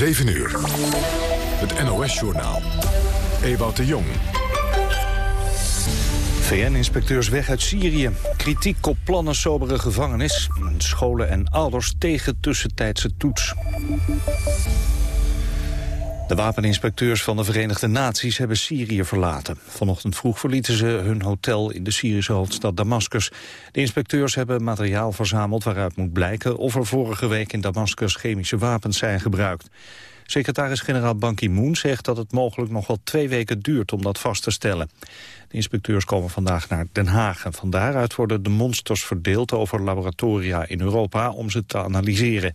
7 uur. Het NOS-journaal. Ewout de Jong. VN-inspecteurs weg uit Syrië. Kritiek op plannen sobere gevangenis. Scholen en ouders tegen tussentijdse toets. De wapeninspecteurs van de Verenigde Naties hebben Syrië verlaten. Vanochtend vroeg verlieten ze hun hotel in de Syrische hoofdstad Damascus. De inspecteurs hebben materiaal verzameld waaruit moet blijken... of er vorige week in Damascus chemische wapens zijn gebruikt. Secretaris-generaal Ban Ki-moon zegt dat het mogelijk nog wel twee weken duurt om dat vast te stellen. De inspecteurs komen vandaag naar Den Haag en van daaruit worden de monsters verdeeld over laboratoria in Europa om ze te analyseren.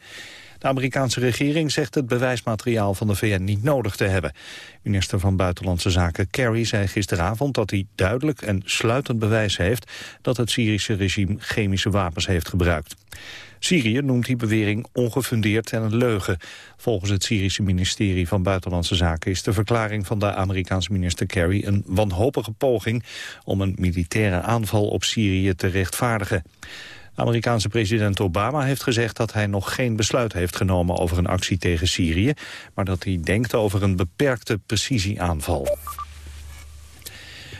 De Amerikaanse regering zegt het bewijsmateriaal van de VN niet nodig te hebben. Minister van Buitenlandse Zaken Kerry zei gisteravond dat hij duidelijk en sluitend bewijs heeft dat het Syrische regime chemische wapens heeft gebruikt. Syrië noemt die bewering ongefundeerd en een leugen. Volgens het Syrische ministerie van Buitenlandse Zaken is de verklaring van de Amerikaanse minister Kerry een wanhopige poging om een militaire aanval op Syrië te rechtvaardigen. Amerikaanse president Obama heeft gezegd dat hij nog geen besluit heeft genomen over een actie tegen Syrië, maar dat hij denkt over een beperkte precisieaanval.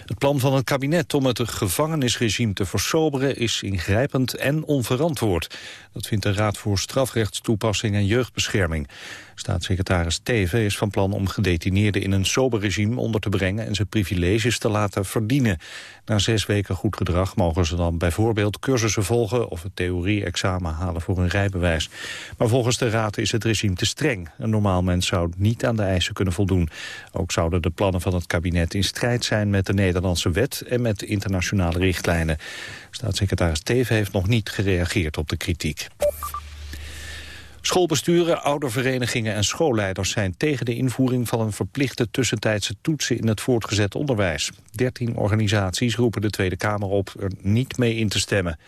Het plan van het kabinet om het gevangenisregime te versoberen is ingrijpend en onverantwoord. Dat vindt de Raad voor Strafrechtstoepassing en Jeugdbescherming. Staatssecretaris Teven is van plan om gedetineerden in een sober regime onder te brengen en zijn privileges te laten verdienen. Na zes weken goed gedrag mogen ze dan bijvoorbeeld cursussen volgen of het theorie-examen halen voor een rijbewijs. Maar volgens de Raad is het regime te streng. Een normaal mens zou niet aan de eisen kunnen voldoen. Ook zouden de plannen van het kabinet in strijd zijn met de Nederlandse wet en met internationale richtlijnen. Staatssecretaris Teven heeft nog niet gereageerd op de kritiek. Schoolbesturen, ouderverenigingen en schoolleiders zijn tegen de invoering van een verplichte tussentijdse toetsen in het voortgezet onderwijs. Dertien organisaties roepen de Tweede Kamer op er niet mee in te stemmen.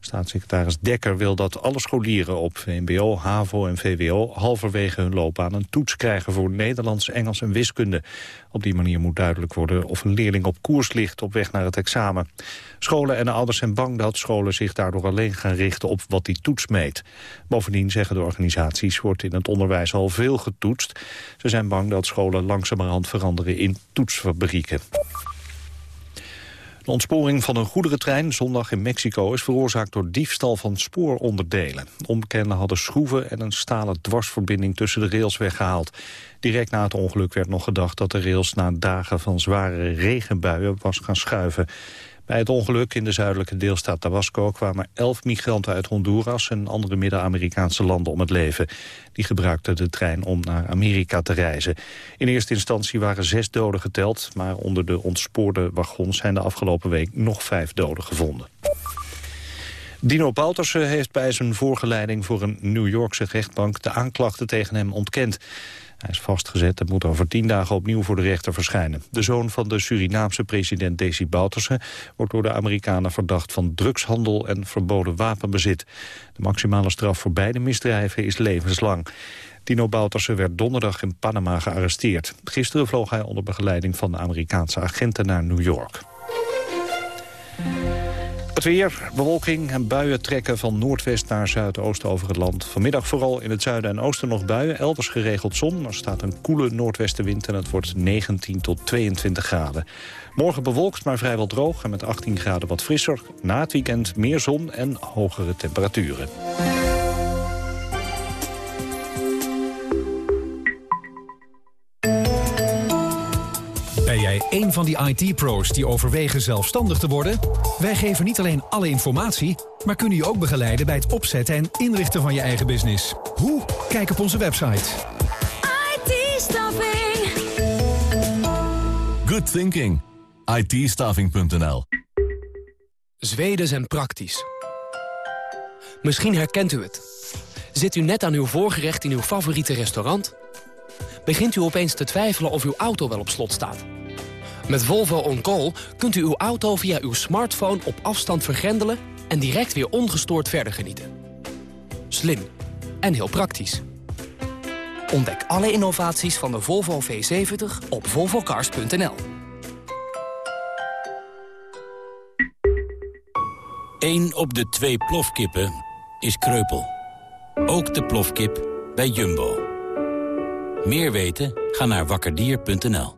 Staatssecretaris Dekker wil dat alle scholieren op VMBO, HAVO en VWO halverwege hun loopbaan een toets krijgen voor Nederlands, Engels en wiskunde. Op die manier moet duidelijk worden of een leerling op koers ligt op weg naar het examen. Scholen en ouders zijn bang dat scholen zich daardoor alleen gaan richten op wat die toets meet. Bovendien zeggen de organisaties wordt in het onderwijs al veel getoetst. Ze zijn bang dat scholen langzamerhand veranderen in toetsfabrieken. De ontsporing van een goederentrein zondag in Mexico is veroorzaakt door diefstal van spooronderdelen. Onbekenden hadden schroeven en een stalen dwarsverbinding tussen de rails weggehaald. Direct na het ongeluk werd nog gedacht dat de rails na dagen van zware regenbuien was gaan schuiven. Bij het ongeluk in de zuidelijke deelstaat Tabasco kwamen elf migranten uit Honduras en andere Midden-Amerikaanse landen om het leven. Die gebruikten de trein om naar Amerika te reizen. In eerste instantie waren zes doden geteld, maar onder de ontspoorde wagons zijn de afgelopen week nog vijf doden gevonden. Dino Bouterse heeft bij zijn voorgeleiding voor een New Yorkse rechtbank de aanklachten tegen hem ontkend. Hij is vastgezet en moet over tien dagen opnieuw voor de rechter verschijnen. De zoon van de Surinaamse president Desi Bouterse wordt door de Amerikanen verdacht van drugshandel en verboden wapenbezit. De maximale straf voor beide misdrijven is levenslang. Dino Bouterse werd donderdag in Panama gearresteerd. Gisteren vloog hij onder begeleiding van de Amerikaanse agenten naar New York. Het weer, bewolking en buien trekken van noordwest naar zuidoost over het land. Vanmiddag vooral in het zuiden en oosten nog buien, elders geregeld zon. Er staat een koele noordwestenwind en het wordt 19 tot 22 graden. Morgen bewolkt, maar vrijwel droog en met 18 graden wat frisser. Na het weekend meer zon en hogere temperaturen. Jij een van die IT-pro's die overwegen zelfstandig te worden? Wij geven niet alleen alle informatie, maar kunnen je ook begeleiden bij het opzetten en inrichten van je eigen business. Hoe? Kijk op onze website. IT-staffing. Good thinking. IT-staffing.nl Zweden zijn praktisch. Misschien herkent u het. Zit u net aan uw voorgerecht in uw favoriete restaurant? Begint u opeens te twijfelen of uw auto wel op slot staat? Met Volvo On Call kunt u uw auto via uw smartphone op afstand vergrendelen... en direct weer ongestoord verder genieten. Slim en heel praktisch. Ontdek alle innovaties van de Volvo V70 op volvocars.nl. Eén op de twee plofkippen is kreupel. Ook de plofkip bij Jumbo. Meer weten? Ga naar wakkerdier.nl.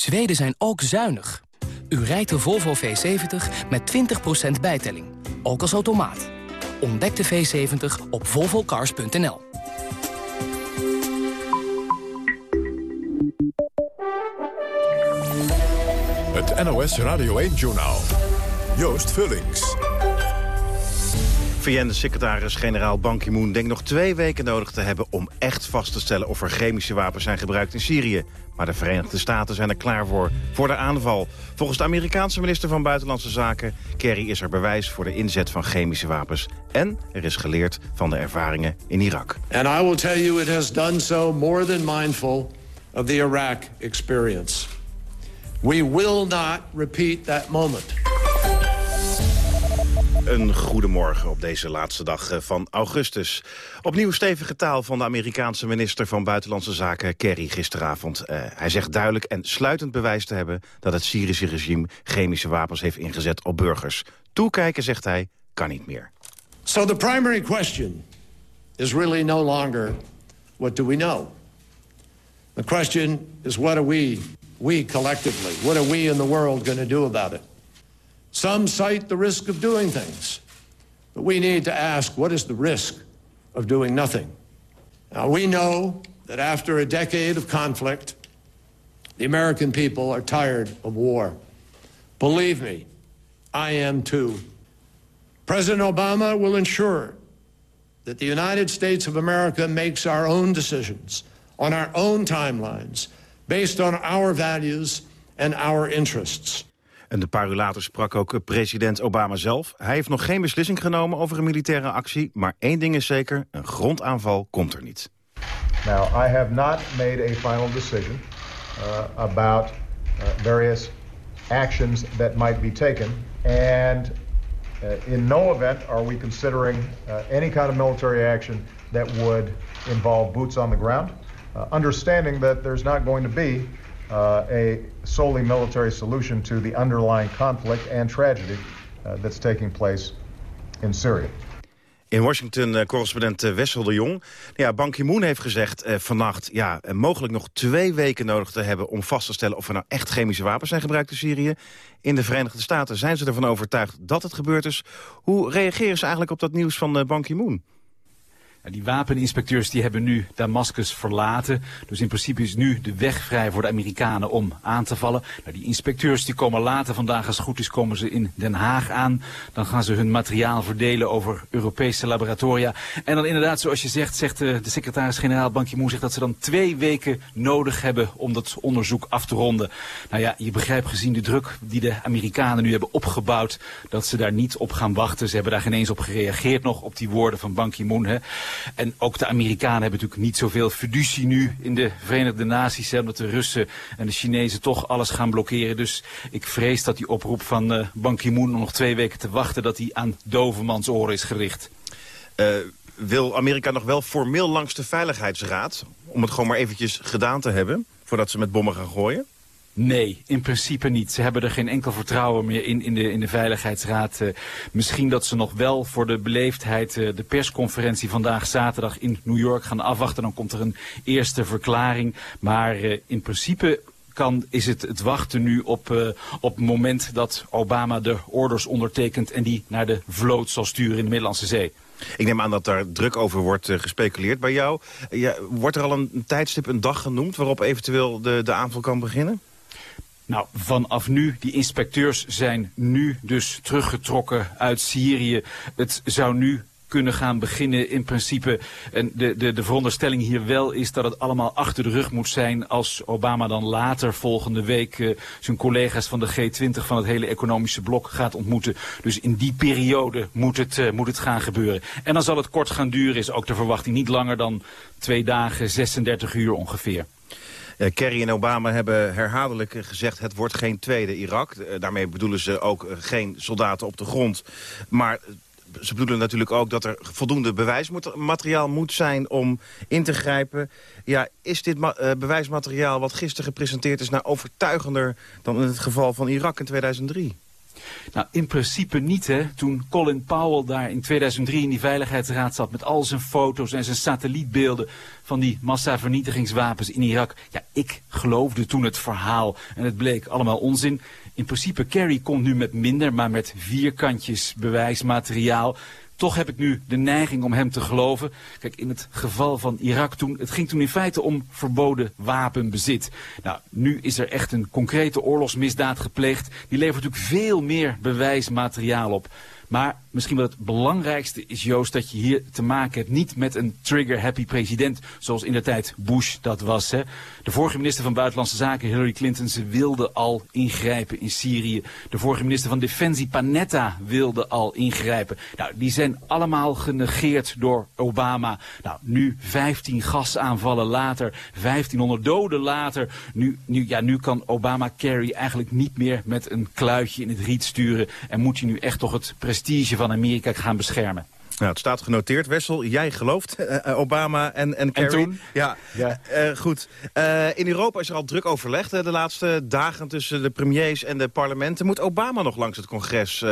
Zweden zijn ook zuinig. U rijdt de Volvo V70 met 20% bijtelling. Ook als automaat. Ontdek de V70 op volvocars.nl. Het NOS Radio 1-journaal. Joost Vullings. VN-secretaris-generaal Ban Ki-moon denkt nog twee weken nodig te hebben... om echt vast te stellen of er chemische wapens zijn gebruikt in Syrië. Maar de Verenigde Staten zijn er klaar voor, voor de aanval. Volgens de Amerikaanse minister van Buitenlandse Zaken... Kerry is er bewijs voor de inzet van chemische wapens. En er is geleerd van de ervaringen in Irak. And I will tell you it has done so more than mindful of the Iraq experience. We will not repeat that moment. Een goedemorgen op deze laatste dag eh, van augustus. Opnieuw stevige taal van de Amerikaanse minister van Buitenlandse Zaken Kerry gisteravond. Uh, hij zegt duidelijk en sluitend bewijs te hebben dat het Syrische regime chemische wapens heeft ingezet op burgers. Toekijken, zegt hij, kan niet meer. So the primary question is really no longer what do we know? The question is what are we, we collectively, what are we in the world going to do about it? Some cite the risk of doing things, but we need to ask what is the risk of doing nothing? Now, we know that after a decade of conflict, the American people are tired of war. Believe me, I am too. President Obama will ensure that the United States of America makes our own decisions on our own timelines based on our values and our interests. En een paar uur later sprak ook president Obama zelf. Hij heeft nog geen beslissing genomen over een militaire actie... maar één ding is zeker, een grondaanval komt er niet. Now, I have not made a final decision uh, about uh, various actions that might be taken. And uh, in no event are we considering uh, any kind of military action that would involve boots on the ground. Uh, understanding that there's not going to be uh, a solely military solution to the underlying conflict and tragedy uh, that's taking place in Syria. In Washington, uh, correspondent uh, Wessel de Jong. Ja, Ban Ki-moon heeft gezegd uh, vannacht... ja, mogelijk nog twee weken nodig te hebben om vast te stellen... of er nou echt chemische wapens zijn gebruikt in Syrië. In de Verenigde Staten zijn ze ervan overtuigd dat het gebeurd is. Hoe reageren ze eigenlijk op dat nieuws van Ban Ki-moon? Die wapeninspecteurs die hebben nu Damascus verlaten. Dus in principe is nu de weg vrij voor de Amerikanen om aan te vallen. Nou, die inspecteurs die komen later vandaag, als het goed is, komen ze in Den Haag aan. Dan gaan ze hun materiaal verdelen over Europese laboratoria. En dan inderdaad, zoals je zegt, zegt de, de secretaris-generaal Ban Ki-moon... zegt dat ze dan twee weken nodig hebben om dat onderzoek af te ronden. Nou ja, je begrijpt gezien de druk die de Amerikanen nu hebben opgebouwd... dat ze daar niet op gaan wachten. Ze hebben daar geen eens op gereageerd nog, op die woorden van Ban Ki-moon. En ook de Amerikanen hebben natuurlijk niet zoveel fiducie nu in de Verenigde Naties. Omdat de Russen en de Chinezen toch alles gaan blokkeren. Dus ik vrees dat die oproep van uh, Ban Ki-moon om nog twee weken te wachten... dat die aan dovermans oren is gericht. Uh, wil Amerika nog wel formeel langs de Veiligheidsraad... om het gewoon maar eventjes gedaan te hebben... voordat ze met bommen gaan gooien? Nee, in principe niet. Ze hebben er geen enkel vertrouwen meer in, in, de, in de Veiligheidsraad. Uh, misschien dat ze nog wel voor de beleefdheid uh, de persconferentie vandaag zaterdag in New York gaan afwachten. Dan komt er een eerste verklaring. Maar uh, in principe kan, is het het wachten nu op, op het moment dat Obama de orders ondertekent... en die naar de vloot zal sturen in de Middellandse Zee. Ik neem aan dat daar druk over wordt gespeculeerd bij jou. Ja, wordt er al een tijdstip, een dag genoemd... waarop eventueel de, de aanval kan beginnen? Nou, vanaf nu, die inspecteurs zijn nu dus teruggetrokken uit Syrië. Het zou nu kunnen gaan beginnen in principe. En de, de, de veronderstelling hier wel is dat het allemaal achter de rug moet zijn... als Obama dan later volgende week uh, zijn collega's van de G20... van het hele economische blok gaat ontmoeten. Dus in die periode moet het, uh, moet het gaan gebeuren. En dan zal het kort gaan duren, is ook de verwachting. Niet langer dan twee dagen, 36 uur ongeveer. Uh, Kerry en Obama hebben herhaaldelijk gezegd... het wordt geen tweede Irak. Uh, daarmee bedoelen ze ook uh, geen soldaten op de grond. Maar ze bedoelen natuurlijk ook dat er voldoende bewijsmateriaal moet zijn... om in te grijpen. Ja, is dit bewijsmateriaal wat gisteren gepresenteerd is... nou overtuigender dan in het geval van Irak in 2003? Nou, in principe niet, hè. Toen Colin Powell daar in 2003 in die Veiligheidsraad zat... met al zijn foto's en zijn satellietbeelden van die massavernietigingswapens in Irak. Ja, ik geloofde toen het verhaal en het bleek allemaal onzin. In principe, Kerry komt nu met minder, maar met vierkantjes bewijsmateriaal. Toch heb ik nu de neiging om hem te geloven. Kijk, in het geval van Irak toen, het ging toen in feite om verboden wapenbezit. Nou, nu is er echt een concrete oorlogsmisdaad gepleegd. Die levert natuurlijk veel meer bewijsmateriaal op. Maar misschien wel het belangrijkste is, Joost, dat je hier te maken hebt niet met een trigger-happy president, zoals in de tijd Bush dat was. Hè. De vorige minister van Buitenlandse Zaken, Hillary Clinton, ze wilde al ingrijpen in Syrië. De vorige minister van Defensie, Panetta, wilde al ingrijpen. Nou, die zijn allemaal genegeerd door Obama. Nou, nu 15 gasaanvallen later, 1500 doden later. Nu, nu, ja, nu kan Obama Kerry eigenlijk niet meer met een kluitje in het riet sturen. En moet hij nu echt toch het prestige van Amerika gaan beschermen. Nou, het staat genoteerd. Wessel, jij gelooft uh, Obama en, en Kerry. En toen? Ja, ja. Uh, goed. Uh, in Europa is er al druk overlegd de laatste dagen tussen de premiers en de parlementen. Moet Obama nog langs het congres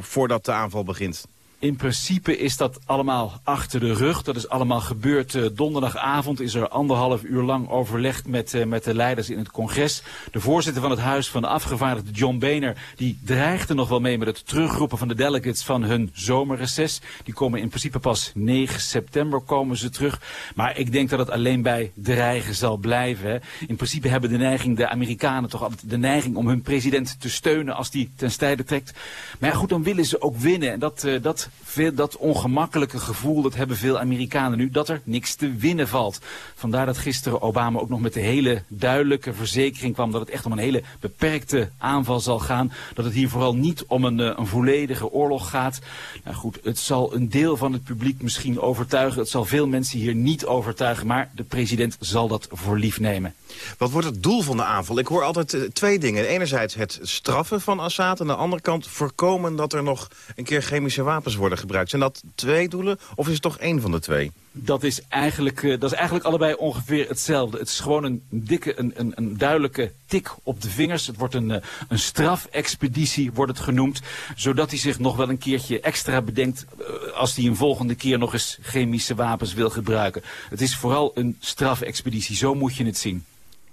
voordat de aanval begint? In principe is dat allemaal achter de rug. Dat is allemaal gebeurd uh, donderdagavond. Is er anderhalf uur lang overlegd met, uh, met de leiders in het congres. De voorzitter van het Huis van de Afgevaardigden, John Boehner... die dreigde nog wel mee met het terugroepen van de delegates van hun zomerreces. Die komen in principe pas 9 september komen ze terug. Maar ik denk dat het alleen bij dreigen zal blijven. In principe hebben de neiging, de Amerikanen toch altijd de neiging... om hun president te steunen als die ten strijde trekt. Maar ja, goed, dan willen ze ook winnen. En dat... Uh, dat dat ongemakkelijke gevoel, dat hebben veel Amerikanen nu, dat er niks te winnen valt. Vandaar dat gisteren Obama ook nog met de hele duidelijke verzekering kwam dat het echt om een hele beperkte aanval zal gaan. Dat het hier vooral niet om een, eh, een volledige oorlog gaat. Nou goed, het zal een deel van het publiek misschien overtuigen. Het zal veel mensen hier niet overtuigen, maar de president zal dat voor lief nemen. Wat wordt het doel van de aanval? Ik hoor altijd uh, twee dingen. Enerzijds het straffen van Assad. En aan de andere kant voorkomen dat er nog een keer chemische wapens worden gebruikt. Zijn dat twee doelen of is het toch één van de twee? Dat is eigenlijk, uh, dat is eigenlijk allebei ongeveer hetzelfde. Het is gewoon een dikke, een, een, een duidelijke tik op de vingers. Het wordt een, uh, een strafexpeditie, wordt het genoemd. Zodat hij zich nog wel een keertje extra bedenkt... Uh, als hij een volgende keer nog eens chemische wapens wil gebruiken. Het is vooral een strafexpeditie, zo moet je het zien.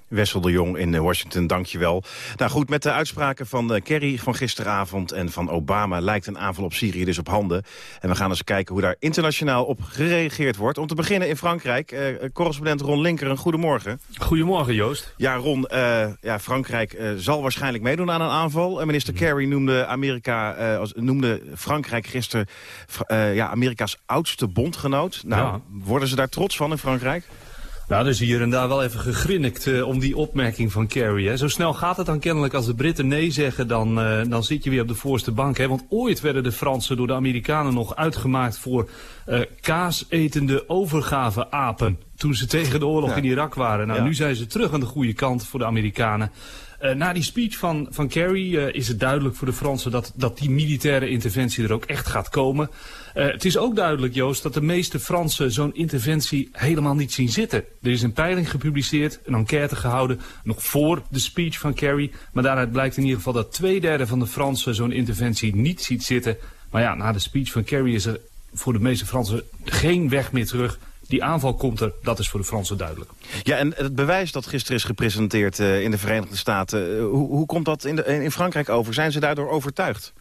Wessel de Jong in Washington, dankjewel. Nou goed, met de uitspraken van Kerry van gisteravond en van Obama... lijkt een aanval op Syrië dus op handen. En we gaan eens kijken hoe daar internationaal op gereageerd wordt. Om te beginnen in Frankrijk, eh, correspondent Ron Linker, een goedemorgen. Goedemorgen, Joost. Ja, Ron, uh, ja, Frankrijk uh, zal waarschijnlijk meedoen aan een aanval. minister mm. Kerry noemde, Amerika, als, noemde Frankrijk gisteren ja, Amerika's oudste bondgenoot. Nou, ja. worden ze daar trots van in Frankrijk? Nou, dus hier en daar wel even gegrinnikt uh, om die opmerking van Kerry. Hè. Zo snel gaat het dan kennelijk als de Britten nee zeggen, dan, uh, dan zit je weer op de voorste bank. Hè. Want ooit werden de Fransen door de Amerikanen nog uitgemaakt voor uh, kaasetende overgave-apen. Toen ze tegen de oorlog ja. in Irak waren. Nou, ja. nu zijn ze terug aan de goede kant voor de Amerikanen. Uh, na die speech van, van Kerry uh, is het duidelijk voor de Fransen dat, dat die militaire interventie er ook echt gaat komen. Uh, het is ook duidelijk, Joost, dat de meeste Fransen zo'n interventie helemaal niet zien zitten. Er is een peiling gepubliceerd, een enquête gehouden, nog voor de speech van Kerry. Maar daaruit blijkt in ieder geval dat twee derde van de Fransen zo'n interventie niet ziet zitten. Maar ja, na de speech van Kerry is er voor de meeste Fransen geen weg meer terug. Die aanval komt er, dat is voor de Fransen duidelijk. Ja, en het bewijs dat gisteren is gepresenteerd uh, in de Verenigde Staten... Uh, hoe, hoe komt dat in, in Frankrijk over? Zijn ze daardoor overtuigd?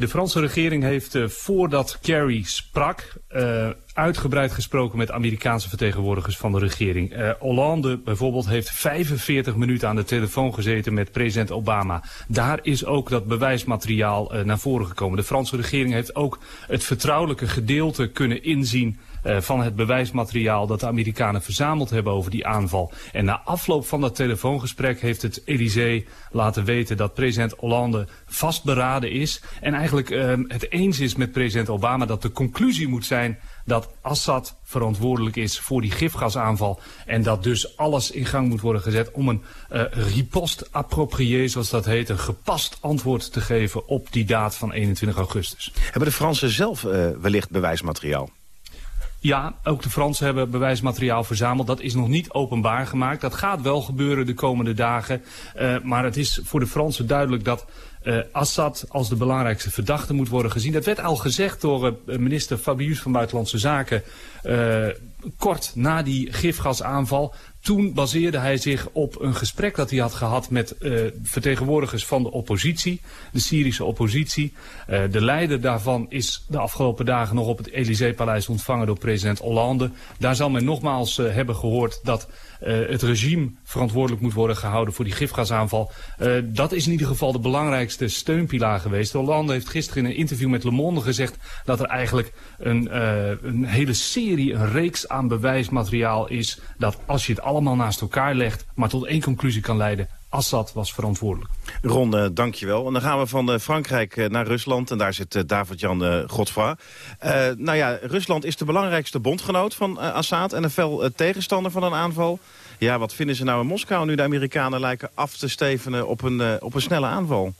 De Franse regering heeft uh, voordat Kerry sprak uh, uitgebreid gesproken met Amerikaanse vertegenwoordigers van de regering. Uh, Hollande bijvoorbeeld heeft 45 minuten aan de telefoon gezeten met president Obama. Daar is ook dat bewijsmateriaal naar voren gekomen. De Franse regering heeft ook het vertrouwelijke gedeelte kunnen inzien van het bewijsmateriaal dat de Amerikanen verzameld hebben over die aanval. En na afloop van dat telefoongesprek heeft het Elysée laten weten dat president Hollande vastberaden is. En eigenlijk uh, het eens is met president Obama dat de conclusie moet zijn dat Assad verantwoordelijk is voor die gifgasaanval. En dat dus alles in gang moet worden gezet om een uh, riposte approprié, zoals dat heet, een gepast antwoord te geven op die daad van 21 augustus. Hebben de Fransen zelf uh, wellicht bewijsmateriaal? Ja, ook de Fransen hebben bewijsmateriaal verzameld. Dat is nog niet openbaar gemaakt. Dat gaat wel gebeuren de komende dagen. Uh, maar het is voor de Fransen duidelijk dat uh, Assad als de belangrijkste verdachte moet worden gezien. Dat werd al gezegd door uh, minister Fabius van Buitenlandse Zaken uh, kort na die gifgasaanval. Toen baseerde hij zich op een gesprek dat hij had gehad met uh, vertegenwoordigers van de oppositie, de Syrische oppositie. Uh, de leider daarvan is de afgelopen dagen nog op het Elysée-paleis ontvangen door president Hollande. Daar zal men nogmaals hebben gehoord dat het regime verantwoordelijk moet worden gehouden voor die gifgasaanval. dat is in ieder geval de belangrijkste steunpilaar geweest. Hollande heeft gisteren in een interview met Le Monde gezegd dat er eigenlijk een, een hele serie, een reeks aan bewijsmateriaal is dat als je het allemaal naast elkaar legt, maar tot één conclusie kan leiden. Assad was verantwoordelijk. Ron, uh, dankjewel. En dan gaan we van uh, Frankrijk uh, naar Rusland. En daar zit David-Jan Godfra. nou ja, Rusland is de belangrijkste bondgenoot van Assad... en een fel tegenstander van een aanval. Ja, wat vinden ze nou in Moskou nu de Amerikanen lijken af te stevenen op een, op een snelle aanval?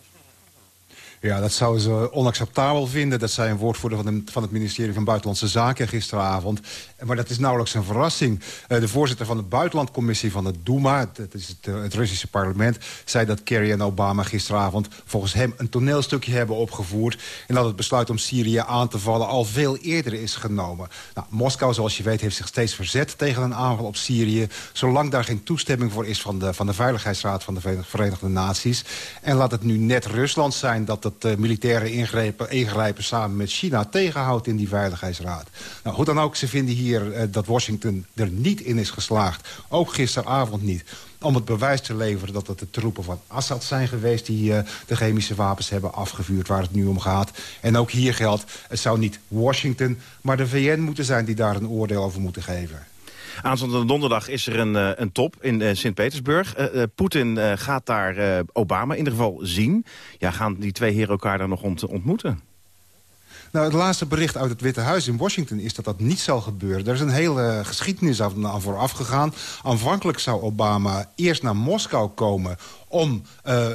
Ja, dat zouden ze onacceptabel vinden. Dat zei een woordvoerder van, de, van het ministerie van Buitenlandse Zaken gisteravond. Maar dat is nauwelijks een verrassing. Uh, de voorzitter van de buitenlandcommissie van het Duma, dat is het, uh, het, Russische parlement... zei dat Kerry en Obama gisteravond volgens hem een toneelstukje hebben opgevoerd... en dat het besluit om Syrië aan te vallen al veel eerder is genomen. Nou, Moskou, zoals je weet, heeft zich steeds verzet tegen een aanval op Syrië... zolang daar geen toestemming voor is van de, van de Veiligheidsraad van de Verenigde Naties. En laat het nu net Rusland zijn dat dat uh, militaire ingrepen, ingrijpen samen met China tegenhoudt in die Veiligheidsraad. Nou, hoe dan ook, ze vinden hier uh, dat Washington er niet in is geslaagd. Ook gisteravond niet om het bewijs te leveren dat het de troepen van Assad zijn geweest... die uh, de chemische wapens hebben afgevuurd, waar het nu om gaat. En ook hier geldt, het zou niet Washington, maar de VN moeten zijn... die daar een oordeel over moeten geven. Aanstaande donderdag is er een, uh, een top in uh, Sint-Petersburg. Uh, Poetin gaat daar Obama in ieder geval zien. Ja, gaan die twee heren elkaar daar nog ont ontmoeten? Nou, het laatste bericht uit het Witte Huis in Washington is dat dat niet zal gebeuren. Er is een hele geschiedenis aan vooraf gegaan. Aanvankelijk zou Obama eerst naar Moskou komen om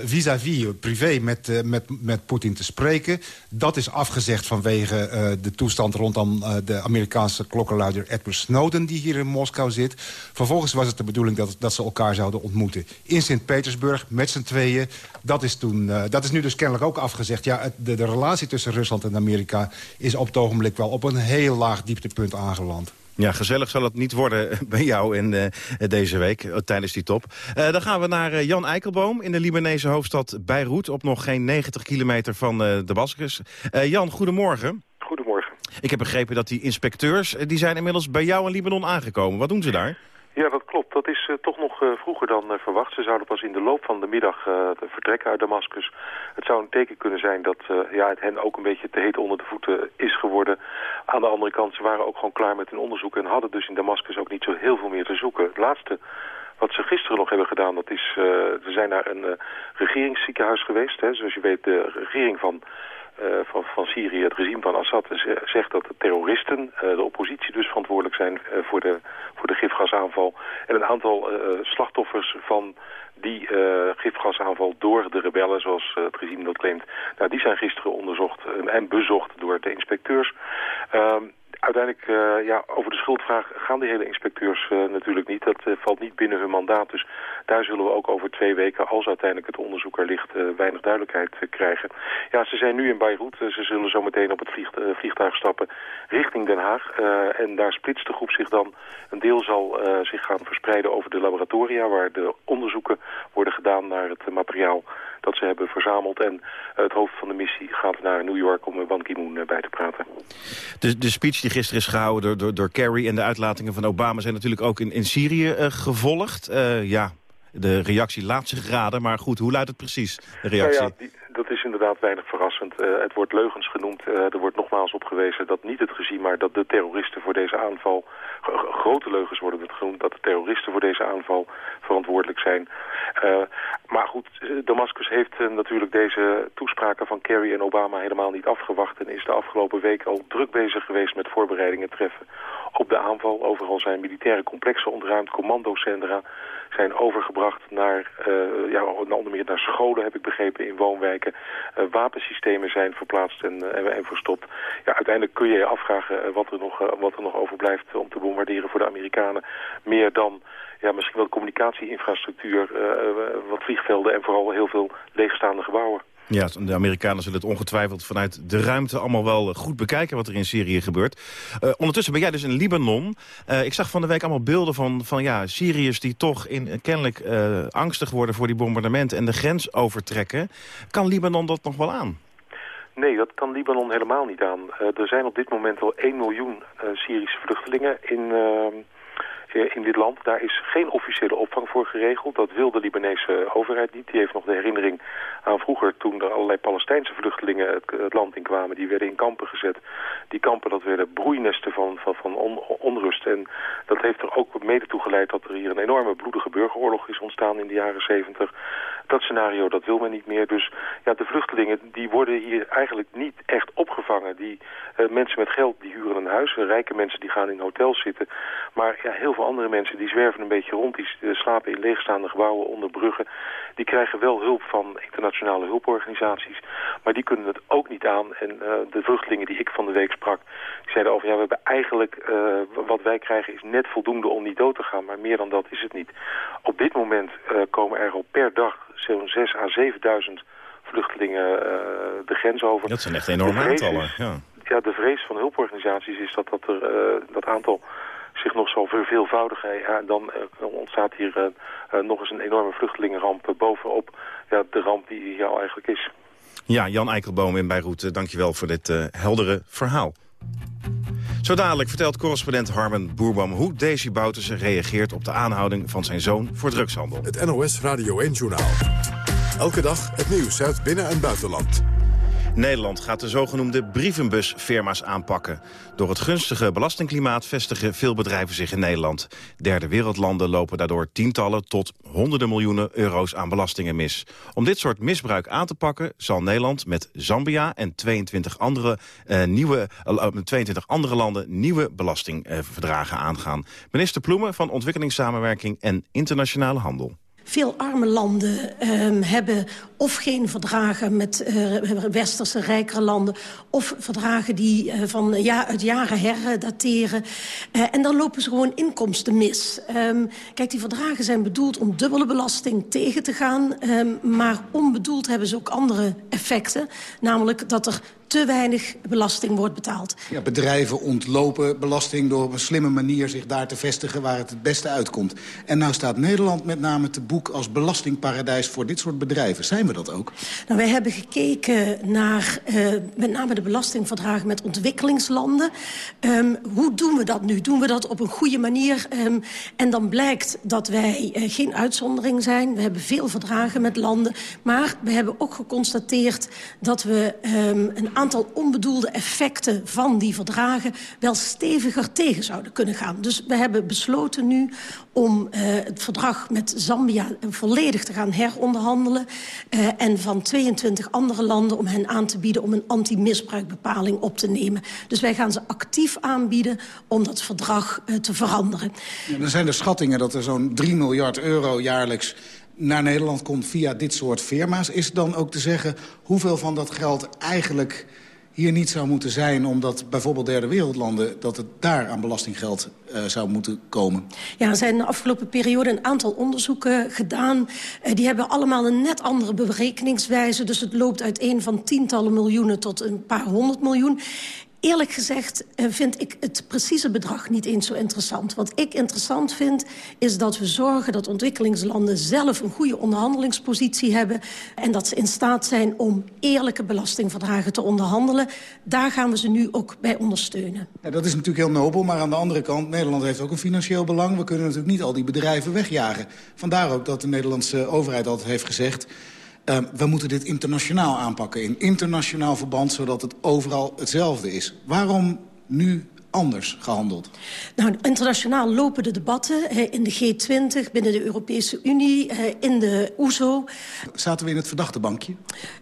vis-à-vis uh, -vis, privé met, uh, met, met Poetin te spreken. Dat is afgezegd vanwege de toestand rondom de Amerikaanse klokkenluider Edward Snowden... die hier in Moskou zit. Vervolgens was het de bedoeling dat, dat ze elkaar zouden ontmoeten. In Sint-Petersburg, met z'n tweeën. Dat is, toen, dat is nu dus kennelijk ook afgezegd. Ja, de, de relatie tussen Rusland en Amerika is op het ogenblik wel op een heel laag dieptepunt aangeland. Ja, gezellig zal het niet worden bij jou in uh, deze week, uh, tijdens die top. Uh, dan gaan we naar Jan Eikelboom in de Libanese hoofdstad Beirut... op nog geen 90 kilometer van Damascus. Jan, goedemorgen. Goedemorgen. Ik heb begrepen dat die inspecteurs... die zijn inmiddels bij jou in Libanon aangekomen. Wat doen ze daar? Ja, dat klopt. Dat is uh, toch nog uh, vroeger dan uh, verwacht. Ze zouden pas in de loop van de middag vertrekken uit Damascus. Het zou een teken kunnen zijn dat ja, het hen ook een beetje te heet onder de voeten is geworden. Aan de andere kant, ze waren ook gewoon klaar met hun onderzoek... en hadden dus in Damascus ook niet zo heel veel meer te zoeken. Het laatste wat ze gisteren nog hebben gedaan, dat is... ze zijn naar een regeringsziekenhuis geweest. Hè. Zoals je weet, de regering van... Uh, van, van Syrië, het regime van Assad, zegt dat de terroristen, uh, de oppositie dus verantwoordelijk zijn uh, voor, de, voor de gifgasaanval. En een aantal slachtoffers van die gifgasaanval door de rebellen, zoals het regime dat claimt, nou, die zijn gisteren onderzocht en bezocht door de inspecteurs. Uiteindelijk, uh, ja, over de schuldvraag gaan die hele inspecteurs uh, natuurlijk niet. Dat uh, valt niet binnen hun mandaat. Dus daar zullen we ook over twee weken, als uiteindelijk het onderzoek er ligt, weinig duidelijkheid krijgen. Ja, ze zijn nu in Beirut. ze zullen zo meteen op het vliegtuig stappen richting Den Haag. en daar splitst de groep zich dan. Een deel zal zich gaan verspreiden over de laboratoria... waar de onderzoeken worden gedaan naar het materiaal dat ze hebben verzameld. En het hoofd van de missie gaat naar New York om Ban Ki-moon bij te praten. De, de speech die gisteren is gehouden door, door, door Kerry en de uitlatingen van Obama... zijn natuurlijk ook in, in Syrië uh, gevolgd. Uh, ja, de reactie laat zich raden, maar goed, hoe luidt het precies, de reactie? Nou ja, die, dat is inderdaad weinig verrassend. Uh, het wordt leugens genoemd. er wordt nogmaals op gewezen dat niet het regime, maar dat de terroristen voor deze aanval... grote leugens worden het genoemd, dat de terroristen voor deze aanval verantwoordelijk zijn. Uh, maar goed, Damascus heeft natuurlijk deze toespraken van Kerry en Obama helemaal niet afgewacht... en is de afgelopen week al druk bezig geweest met voorbereidingen treffen op de aanval. Overal zijn militaire complexen ontruimd, commandocentra zijn overgebracht naar, uh, ja, onder meer naar scholen, heb ik begrepen, in woonwijken. Uh, wapensystemen zijn verplaatst en, en, en, verstopt. Ja, uiteindelijk kun je je afvragen wat, er nog, wat er nog overblijft om te bombarderen voor de Amerikanen. Meer dan ja, misschien wel communicatieinfrastructuur, wat vliegvelden en vooral heel veel leegstaande gebouwen. Ja, de Amerikanen zullen het ongetwijfeld vanuit de ruimte allemaal wel goed bekijken wat er in Syrië gebeurt. Uh, ondertussen ben jij dus in Libanon. Uh, ik zag van de week allemaal beelden van, van ja, Syriërs die toch in, kennelijk angstig worden voor die bombardementen en de grens overtrekken. Kan Libanon dat nog wel aan? Nee, dat kan Libanon helemaal niet aan. er zijn op dit moment al 1 miljoen Syrische vluchtelingen in in dit land. Daar is geen officiële opvang voor geregeld. Dat wil de Libanese overheid niet. Die heeft nog de herinnering aan vroeger toen er allerlei Palestijnse vluchtelingen het, land in kwamen. Die werden in kampen gezet. Die kampen dat werden broeinesten van, van, van onrust. En dat heeft er ook mede toe geleid dat er hier een enorme bloedige burgeroorlog is ontstaan in de jaren zeventig. Dat scenario, dat wil men niet meer. Dus ja, de vluchtelingen die worden hier eigenlijk niet echt opgevangen. Die uh, mensen met geld die huren een huis. Rijke mensen die gaan in hotels zitten. Maar ja, heel veel andere mensen die zwerven een beetje rond. Die eh, slapen in leegstaande gebouwen onder bruggen. Die krijgen wel hulp van internationale hulporganisaties. Maar die kunnen het ook niet aan. En uh, de vluchtelingen die ik van de week sprak, die zeiden over... ja, we hebben eigenlijk, uh, wat wij krijgen is net voldoende om niet dood te gaan. Maar meer dan dat is het niet. Op dit moment komen er al per dag zo'n 6 à 7000 vluchtelingen de grens over. Dat zijn echt enorme aantallen, ja. Ja, de vrees van hulporganisaties is dat, dat, er, dat aantal zich nog zal verveelvoudigen. Ja, dan uh, ontstaat hier uh, nog eens een enorme vluchtelingenramp bovenop ja, de ramp die hier al eigenlijk is. Ja, Jan Eikelboom in Beirut, dankjewel voor dit heldere verhaal. Zo dadelijk vertelt correspondent Harmen Boerbam hoe Daisy Bouterse reageert op de aanhouding van zijn zoon voor drugshandel. Het NOS Radio 1-journaal. Elke dag het nieuws uit binnen- en buitenland. Nederland gaat de zogenoemde brievenbusfirma's aanpakken. Door het gunstige belastingklimaat vestigen veel bedrijven zich in Nederland. Derde wereldlanden lopen daardoor tientallen tot honderden miljoenen euro's aan belastingen mis. Om dit soort misbruik aan te pakken zal Nederland met Zambia en 22 andere, uh, nieuwe, uh, 22 andere landen nieuwe belastingverdragen aangaan. Minister Ploemen van Ontwikkelingssamenwerking en Internationale Handel. Veel arme landen um, hebben of geen verdragen met uh, westerse rijkere landen... of verdragen die uh, van ja, uit jaren herdateren. Uh, en dan lopen ze gewoon inkomsten mis. Um, kijk, die verdragen zijn bedoeld om dubbele belasting tegen te gaan... Um, maar onbedoeld hebben ze ook andere effecten. Namelijk dat er te weinig belasting wordt betaald. Ja, bedrijven ontlopen belasting door op een slimme manier zich daar te vestigen waar het het beste uitkomt. En nou staat Nederland met name te boek als belastingparadijs voor dit soort bedrijven. Zijn we dat ook? Nou, wij hebben gekeken naar uh, met name de belastingverdragen met ontwikkelingslanden. Um, hoe doen we dat nu? Doen we dat op een goede manier? Um, en dan blijkt dat wij uh, geen uitzondering zijn. We hebben veel verdragen met landen. Maar we hebben ook geconstateerd dat we um, een aantal onbedoelde effecten van die verdragen... wel steviger tegen zouden kunnen gaan. Dus we hebben besloten nu om uh, het verdrag met Zambia volledig te gaan heronderhandelen. Uh, en van 22 andere landen om hen aan te bieden... om een anti-misbruikbepaling op te nemen. Dus wij gaan ze actief aanbieden om dat verdrag uh, te veranderen. Ja, er zijn de schattingen dat er zo'n 3 miljard euro jaarlijks naar Nederland komt via dit soort firma's. Is dan ook te zeggen hoeveel van dat geld eigenlijk hier niet zou moeten zijn... omdat bijvoorbeeld derde wereldlanden... dat het daar aan belastinggeld uh, zou moeten komen? Ja, er zijn de afgelopen periode een aantal onderzoeken gedaan. Uh, die hebben allemaal een net andere berekeningswijze. Dus het loopt uiteen van tientallen miljoenen tot een paar honderd miljoen. Eerlijk gezegd uh, vind ik het precieze bedrag niet eens zo interessant. Wat ik interessant vind, is dat we zorgen dat ontwikkelingslanden zelf een goede onderhandelingspositie hebben. En dat ze in staat zijn om eerlijke belastingverdragen te onderhandelen. Daar gaan we ze nu ook bij ondersteunen. Dat is natuurlijk heel nobel, maar aan de andere kant, Nederland heeft ook een financieel belang. We kunnen natuurlijk niet al die bedrijven wegjagen. Vandaar ook dat de Nederlandse overheid altijd heeft gezegd... Uh, we moeten dit internationaal aanpakken, in internationaal verband... zodat het overal hetzelfde is. Waarom nu anders gehandeld? Nou, internationaal lopen de debatten in de G20, binnen de Europese Unie, in de OESO. Zaten we in het verdachte bankje?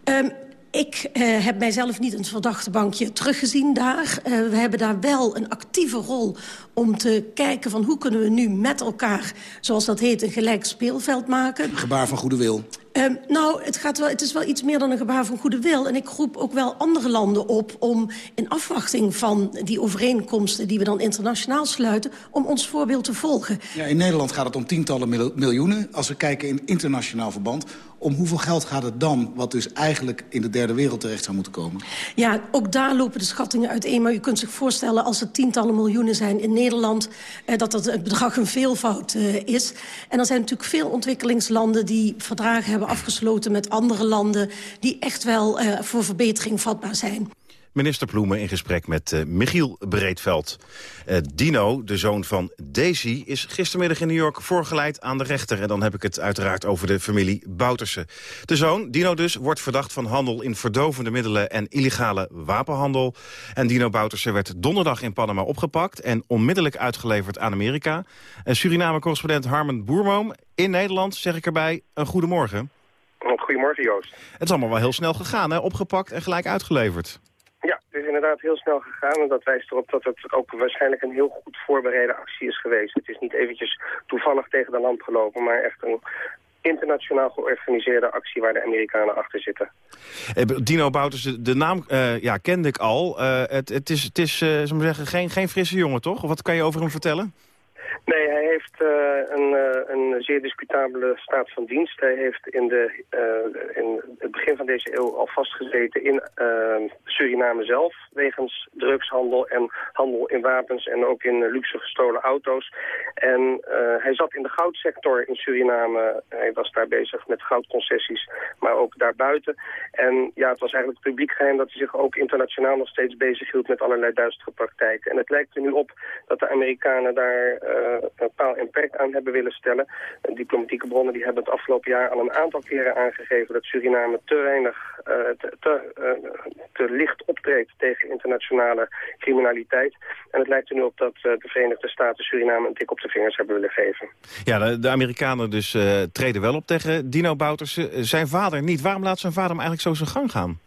Um, ik uh, heb mijzelf niet een verdachte bankje teruggezien daar. Uh, we hebben daar wel een actieve rol om te kijken van hoe kunnen we nu met elkaar... zoals dat heet, een gelijk speelveld maken. Gebaar van goede wil. Um, nou, het, gaat wel, het is wel iets meer dan een gebaar van goede wil. En ik roep ook wel andere landen op om in afwachting van die overeenkomsten... die we dan internationaal sluiten, om ons voorbeeld te volgen. Ja, in Nederland gaat het om tientallen miljoenen. Als we kijken in internationaal verband, om hoeveel geld gaat het dan... wat dus eigenlijk in de derde wereld terecht zou moeten komen? Ja, ook daar lopen de schattingen uiteen. Maar je kunt zich voorstellen, als er tientallen miljoenen zijn in Nederland... Eh, dat dat het bedrag een veelvoud eh, is. En er zijn natuurlijk veel ontwikkelingslanden... die verdragen hebben afgesloten met andere landen... die echt wel eh, voor verbetering vatbaar zijn. Minister Ploemen in gesprek met uh, Michiel Breedveld. Uh, Dino, de zoon van Daisy, is gistermiddag in New York voorgeleid aan de rechter. En dan heb ik het uiteraard over de familie Bouterse. De zoon, Dino dus, wordt verdacht van handel in verdovende middelen en illegale wapenhandel. En Dino Bouterse werd donderdag in Panama opgepakt en onmiddellijk uitgeleverd aan Amerika. En Suriname-correspondent Harmen Boermoom in Nederland, zeg ik erbij, een goedemorgen. Goedemorgen Joost. Het is allemaal wel heel snel gegaan, hè? Opgepakt en gelijk uitgeleverd. Inderdaad heel snel gegaan. En dat wijst erop dat het ook waarschijnlijk een heel goed voorbereide actie is geweest. Het is niet eventjes toevallig tegen de lamp gelopen, maar echt een internationaal georganiseerde actie waar de Amerikanen achter zitten. Eh, Dino Bouters, de naam uh, ja, kende ik al. Uh, het, het, is, het is uh, zeggen, geen, geen frisse jongen, toch? Wat kan je over hem vertellen? Nee, hij heeft uh, een, uh, een zeer discutabele staat van dienst. Hij heeft in, de, uh, in het begin van deze eeuw al vastgezeten in Suriname zelf... wegens drugshandel en handel in wapens en ook in luxe gestolen auto's. En hij zat in de goudsector in Suriname. Hij was daar bezig met goudconcessies, maar ook daarbuiten. En ja, het was eigenlijk publiek geheim dat hij zich ook internationaal nog steeds bezighield... met allerlei duistere praktijken. En het lijkt er nu op dat de Amerikanen daar uh, paal en perk aan hebben willen stellen. diplomatieke bronnen die hebben het afgelopen jaar al een aantal keren aangegeven dat Suriname te weinig, uh, te, te, te, licht optreedt tegen internationale criminaliteit. En het lijkt er nu op dat de Verenigde Staten Suriname een tik op de vingers hebben willen geven. Ja, de, de Amerikanen dus treden wel op tegen Dino Bouters. zijn vader niet. Waarom laat zijn vader hem eigenlijk zo zijn gang gaan?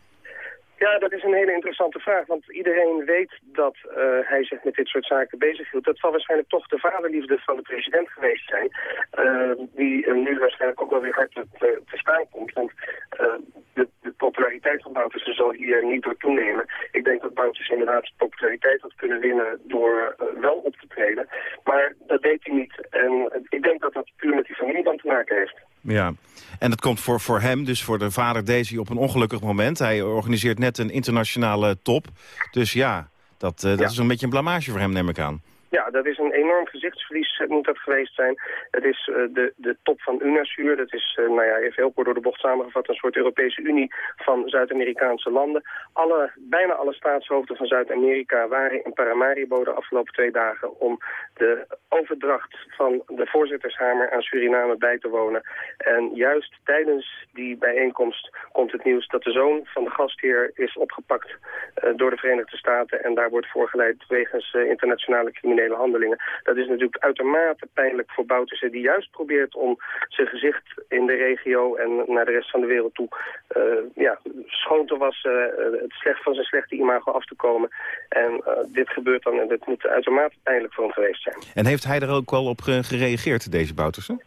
Ja, dat is een hele interessante vraag. Want iedereen weet dat uh, hij zich met dit soort zaken bezighield. Dat zal waarschijnlijk toch de vaderliefde van de president geweest zijn. Uh, die nu waarschijnlijk ook wel weer hard te, staan komt. Want uh, de, populariteit van Bouters zal hier niet door toenemen. Ik denk dat Bouters inderdaad populariteit had kunnen winnen door wel op te treden. Maar dat deed hij niet. En ik denk dat dat puur met die familieband te maken heeft. Ja, en dat komt voor, voor hem, dus voor de vader Daisy, op een ongelukkig moment. Hij organiseert net een internationale top. Dus ja, dat, uh, dat ja. is een beetje een blamage voor hem, neem ik aan. Ja, dat is een enorm gezichtsverlies moet dat geweest zijn. Het is uh, de, de top van UNASUR. Dat is, uh, nou ja, even heel kort door de bocht samengevat... een soort Europese Unie van Zuid-Amerikaanse landen. Alle, bijna alle staatshoofden van Zuid-Amerika waren in Paramaribo de afgelopen twee dagen... om de overdracht van de voorzittershamer aan Suriname bij te wonen. En juist tijdens die bijeenkomst komt het nieuws dat de zoon van de gastheer is opgepakt uh, door de Verenigde Staten. En daar wordt voorgeleid wegens internationale criminele handelingen. Dat is natuurlijk uitermate pijnlijk voor Bouterse die juist probeert om zijn gezicht in de regio en naar de rest van de wereld toe uh, ja, schoon te wassen, het slecht van zijn slechte imago af te komen. En dit gebeurt dan en dat moet uitermate pijnlijk voor hem geweest En heeft hij er ook wel op gereageerd, deze Bouterse?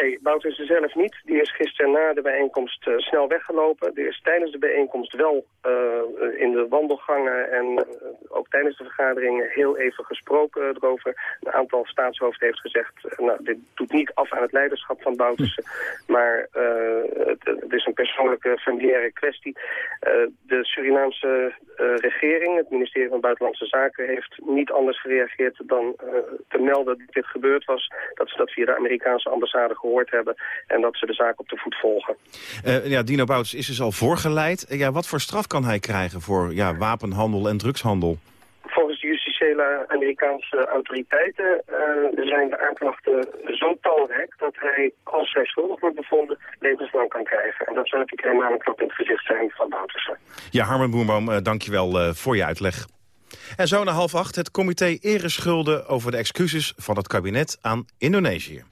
Nee, Bouterse zelf niet. Die is gisteren na de bijeenkomst uh, snel weggelopen. Die is tijdens de bijeenkomst wel uh, in de wandelgangen en uh, ook tijdens de vergadering heel even gesproken erover. Een aantal staatshoofden heeft gezegd, nou, dit doet niet af aan het leiderschap van Bouterse, hm. maar het, het, is een persoonlijke familiaire kwestie. de Surinaamse regering, het ministerie van Buitenlandse Zaken, heeft niet anders gereageerd dan te melden dat dit gebeurd was. Dat ze dat via de Amerikaanse ambassade gehoord hebben en dat ze de zaak op de voet volgen. Uh, ja, Dino Bouts is dus al voorgeleid. Uh, ja, wat voor straf kan hij krijgen voor ja, wapenhandel en drugshandel? Volgens de justitiële Amerikaanse autoriteiten uh, zijn de aanklachten zo talrijk dat hij, als hij schuldig wordt bevonden, levenslang kan krijgen. En dat zou natuurlijk helemaal een klap in het gezicht zijn van Boutersen. Ja, Harmen Boerboom, dankjewel voor je uitleg. En zo na half acht het comité ereschulden over de excuses van het kabinet aan Indonesië.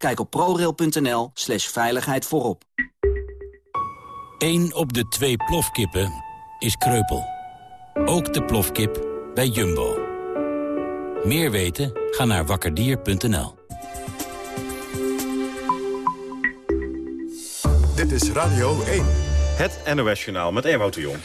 Kijk op prorail.nl slash veiligheid voorop. 1 op de twee plofkippen is kreupel. Ook de plofkip bij Jumbo. Meer weten? Ga naar wakkerdier.nl. Dit is Radio 1. Het NOS-journaal met Ewout de Jong.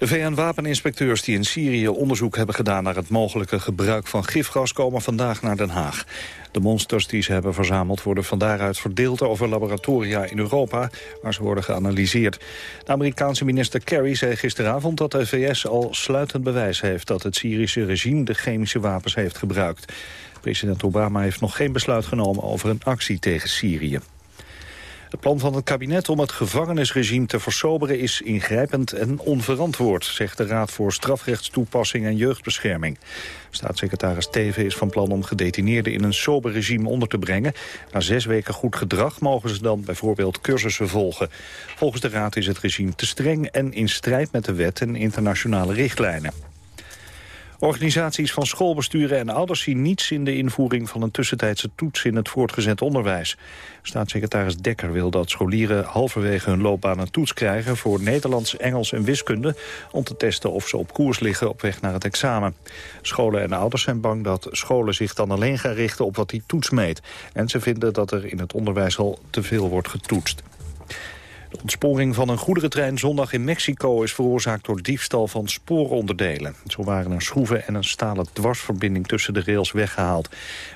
De VN-wapeninspecteurs die in Syrië onderzoek hebben gedaan... naar het mogelijke gebruik van gifgas komen vandaag naar Den Haag. De monsters die ze hebben verzameld worden van daaruit verdeeld... over laboratoria in Europa, waar ze worden geanalyseerd. De Amerikaanse minister Kerry zei gisteravond dat de VS al sluitend bewijs heeft... dat het Syrische regime de chemische wapens heeft gebruikt. President Obama heeft nog geen besluit genomen over een actie tegen Syrië. Het plan van het kabinet om het gevangenisregime te versoberen is ingrijpend en onverantwoord, zegt de Raad voor Strafrechtstoepassing en Jeugdbescherming. Staatssecretaris Teven is van plan om gedetineerden in een sober regime onder te brengen. Na zes weken goed gedrag mogen ze dan bijvoorbeeld cursussen volgen. Volgens de Raad is het regime te streng en in strijd met de wet en internationale richtlijnen. Organisaties van schoolbesturen en ouders zien niets in de invoering van een tussentijdse toets in het voortgezet onderwijs. Staatssecretaris Dekker wil dat scholieren halverwege hun loopbaan een toets krijgen voor Nederlands, Engels en wiskunde om te testen of ze op koers liggen op weg naar het examen. Scholen en ouders zijn bang dat scholen zich dan alleen gaan richten op wat die toets meet. En ze vinden dat er in het onderwijs al te veel wordt getoetst. De ontsporing van een goederentrein zondag in Mexico is veroorzaakt door diefstal van spooronderdelen. Zo waren er schroeven en een stalen dwarsverbinding tussen de rails weggehaald.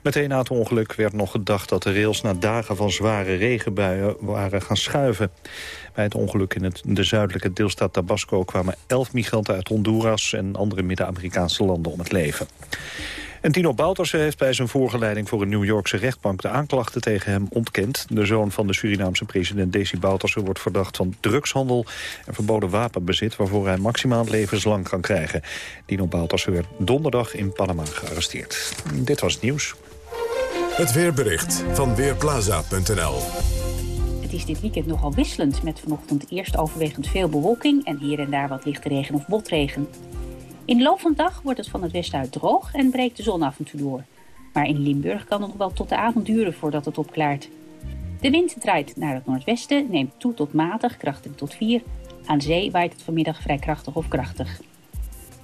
Meteen na het ongeluk werd nog gedacht dat de rails na dagen van zware regenbuien waren gaan schuiven. Bij het ongeluk in het, de zuidelijke deelstaat Tabasco kwamen elf migranten uit Honduras en andere Midden-Amerikaanse landen om het leven. En Tino Bouterse heeft bij zijn voorgeleiding voor een New Yorkse rechtbank de aanklachten tegen hem ontkend. De zoon van de Surinaamse president Desi Bouterse wordt verdacht van drugshandel en verboden wapenbezit waarvoor hij maximaal levenslang kan krijgen. Tino Bouterse werd donderdag in Panama gearresteerd. Dit was het nieuws. Het weerbericht van Weerplaza.nl Het is dit weekend nogal wisselend met vanochtend eerst overwegend veel bewolking en hier en daar wat lichte regen of botregen. In de loop van de dag wordt het van het westen uit droog en breekt de zon af en toe door. Maar in Limburg kan het nog wel tot de avond duren voordat het opklaart. De wind draait naar het noordwesten, neemt toe tot matig, krachtig tot 4. Aan zee waait het vanmiddag vrij krachtig of krachtig.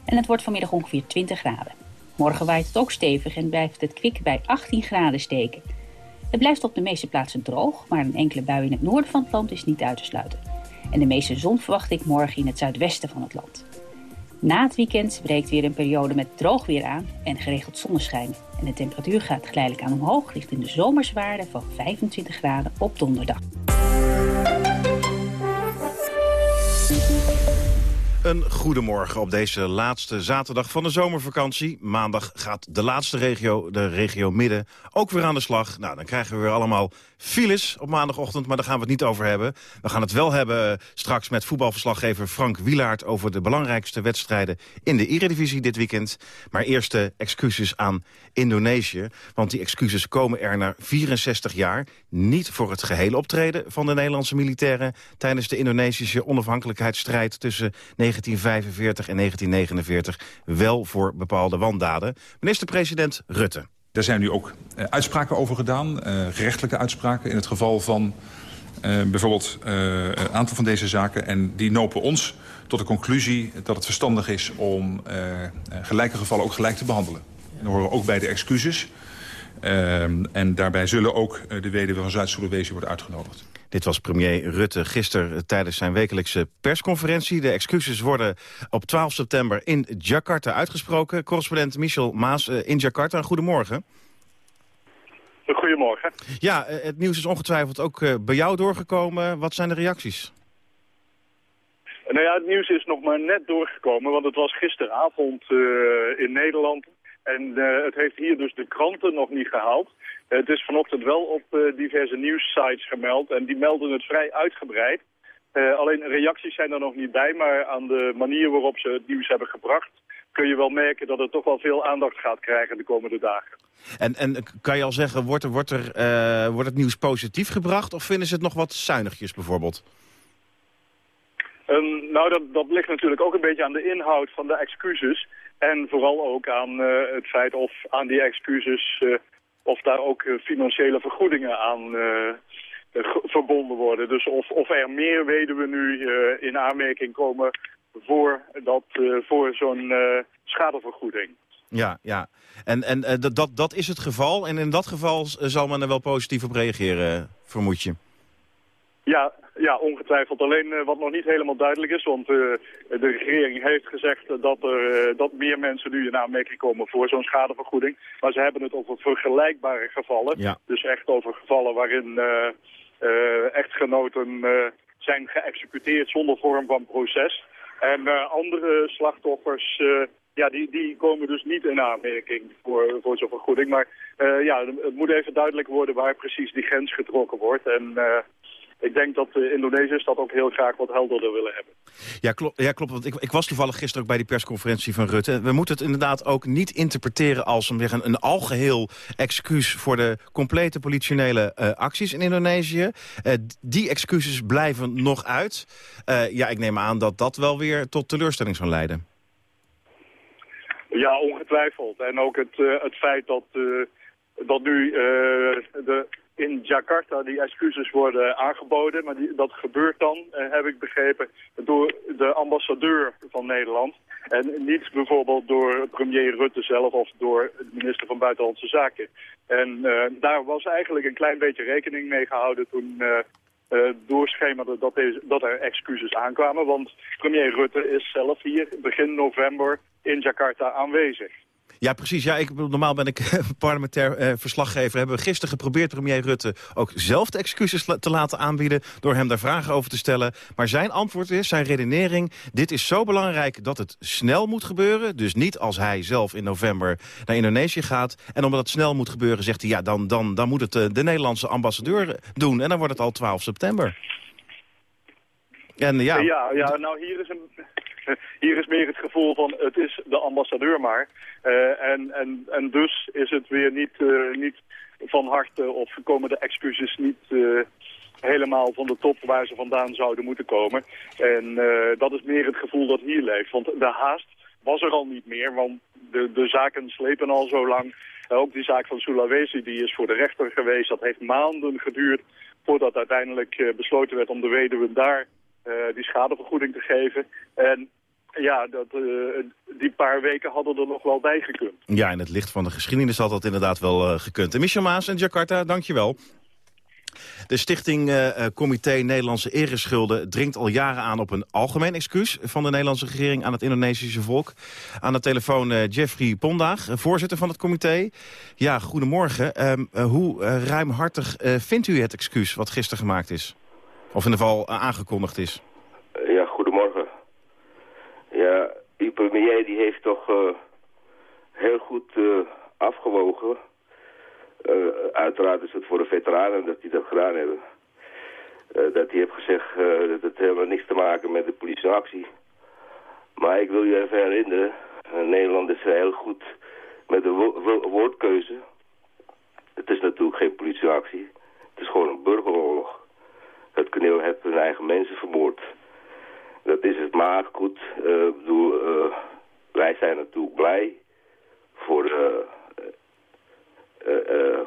En het wordt vanmiddag ongeveer 20 graden. Morgen waait het ook stevig en blijft het kwik bij 18 graden steken. Het blijft op de meeste plaatsen droog, maar een enkele bui in het noorden van het land is niet uit te sluiten. En de meeste zon verwacht ik morgen in het zuidwesten van het land. Na het weekend breekt weer een periode met droog weer aan en geregeld zonneschijn. En de temperatuur gaat geleidelijk aan omhoog richting de zomerswaarde van 25 graden op donderdag. Een goedemorgen op deze laatste zaterdag van de zomervakantie. Maandag gaat de laatste regio, de regio Midden, ook weer aan de slag. Nou, dan krijgen we weer allemaal files op maandagochtend, maar daar gaan we het niet over hebben. We gaan het wel hebben straks met voetbalverslaggever Frank Wielaert... over de belangrijkste wedstrijden in de Eredivisie dit weekend. Maar eerst de excuses aan Indonesië. Want die excuses komen er na 64 jaar. Niet voor het gehele optreden van de Nederlandse militairen... tijdens de Indonesische onafhankelijkheidsstrijd tussen 1945 en 1949. Wel voor bepaalde wandaden. Minister-president Rutte. Daar zijn nu ook uh, uitspraken over gedaan, uh, gerechtelijke uitspraken... in het geval van uh, bijvoorbeeld een aantal van deze zaken. En die nopen ons tot de conclusie dat het verstandig is... om gelijke gevallen ook gelijk te behandelen. En dan horen we ook bij de excuses. En daarbij zullen ook de weduwe van Zuid-Sulawesi worden uitgenodigd. Dit was premier Rutte gisteren tijdens zijn wekelijkse persconferentie. De excuses worden op 12 september in Jakarta uitgesproken. Correspondent Michel Maas in Jakarta. Goedemorgen. Goedemorgen. Ja, het nieuws is ongetwijfeld ook bij jou doorgekomen. Wat zijn de reacties? Nou ja, het nieuws is nog maar net doorgekomen, want het was gisteravond uh, in Nederland. En uh, het heeft hier dus de kranten nog niet gehaald. Het is vanochtend wel op uh, diverse nieuwssites gemeld en die melden het vrij uitgebreid. Alleen reacties zijn er nog niet bij, maar aan de manier waarop ze het nieuws hebben gebracht... kun je wel merken dat het toch wel veel aandacht gaat krijgen de komende dagen. En, en kan je al zeggen, wordt, er, wordt, er, eh, wordt het nieuws positief gebracht of vinden ze het nog wat zuinigjes bijvoorbeeld? Um, nou, dat, dat ligt natuurlijk ook een beetje aan de inhoud van de excuses. En vooral ook aan uh, het feit of aan die excuses, uh, of daar ook financiële vergoedingen aan verbonden worden. Dus of, of er meer weduwen nu in aanmerking komen voor, dat, voor zo'n schadevergoeding. Ja, ja. En, en dat, dat is het geval. En in dat geval zal men er wel positief op reageren, vermoed je? Ja, ja ongetwijfeld. Alleen uh, wat nog niet helemaal duidelijk is, want uh, de regering heeft gezegd dat, er, dat meer mensen nu in aanmerking komen voor zo'n schadevergoeding. Maar ze hebben het over vergelijkbare gevallen. Ja. Dus echt over gevallen waarin echtgenoten zijn geëxecuteerd zonder vorm van proces. En andere slachtoffers ja, die, die komen dus niet in aanmerking voor, voor zo'n vergoeding. Maar uh, ja, het moet even duidelijk worden waar precies die grens getrokken wordt. En uh, ik denk dat de Indonesiërs dat ook heel graag wat helderder willen hebben. Ja, klopt. Ja, klopt want ik, ik was toevallig gisteren ook bij die persconferentie van Rutte. We moeten het inderdaad ook niet interpreteren als een, een, een algeheel excuus... voor de complete politionele uh, acties in Indonesië. die excuses blijven nog uit. ja, ik neem aan dat dat wel weer tot teleurstelling zal leiden. Ja, ongetwijfeld. En ook het, het feit dat, dat nu uh, de, in Jakarta die excuses worden aangeboden. Maar die, dat gebeurt dan, heb ik begrepen, door de ambassadeur van Nederland. En niet bijvoorbeeld door premier Rutte zelf of door de minister van Buitenlandse Zaken. En daar was eigenlijk een klein beetje rekening mee gehouden toen... Uh, doorschemerde dat, dat er excuses aankwamen. Want premier Rutte is zelf hier begin november in Jakarta aanwezig. Ja, precies. Ja, ik, normaal ben ik parlementair eh, verslaggever. Hebben we gisteren geprobeerd premier Rutte ook zelf de excuses te laten aanbieden... door hem daar vragen over te stellen. Maar zijn antwoord is, zijn redenering... dit is zo belangrijk dat het snel moet gebeuren. Dus niet als hij zelf in november naar Indonesië gaat. En omdat het snel moet gebeuren, zegt hij... ja, dan, dan, dan moet het de, de Nederlandse ambassadeur doen. En dan wordt het al 12 september. En, ja, ja, ja, nou hier is een hier is meer het gevoel van het is de ambassadeur maar. Uh, en, en, en dus is het weer niet, uh, niet van harte of komen de excuses niet uh, helemaal van de top waar ze vandaan zouden moeten komen. En dat is meer het gevoel dat hier leeft. Want de haast was er al niet meer, want de, de zaken slepen al zo lang. Ook die zaak van Sulawesi die is voor de rechter geweest. Dat heeft maanden geduurd voordat uiteindelijk besloten werd om de weduwe daar die schadevergoeding te geven. En ja, dat, uh, die paar weken hadden er nog wel bij gekund. Ja, in het licht van de geschiedenis had dat inderdaad wel uh, gekund. En Michel Maas in Jakarta, dankjewel. De stichting uh, Comité Nederlandse Ereschulden dringt al jaren aan op een algemeen excuus van de Nederlandse regering aan het Indonesische volk. Aan de telefoon Jeffrey Pondaag, voorzitter van het comité. Ja, goedemorgen. Um, hoe ruimhartig vindt u het excuus wat gisteren gemaakt is? Of in ieder geval aangekondigd is? Ja, uw premier die heeft toch uh, heel goed uh, afgewogen. Uh, uiteraard is het voor de veteranen dat die dat gedaan hebben. dat hij heeft gezegd dat het helemaal niks te maken met de politieactie. Maar ik wil je even herinneren, Nederland is heel goed met de wo wo woordkeuze. Het is natuurlijk geen politieactie. Het is gewoon een burgeroorlog. Het kneel heeft hun eigen mensen vermoord. Dat is het maar goed. Uh, bedoel, uh, wij zijn natuurlijk blij voor de, uh,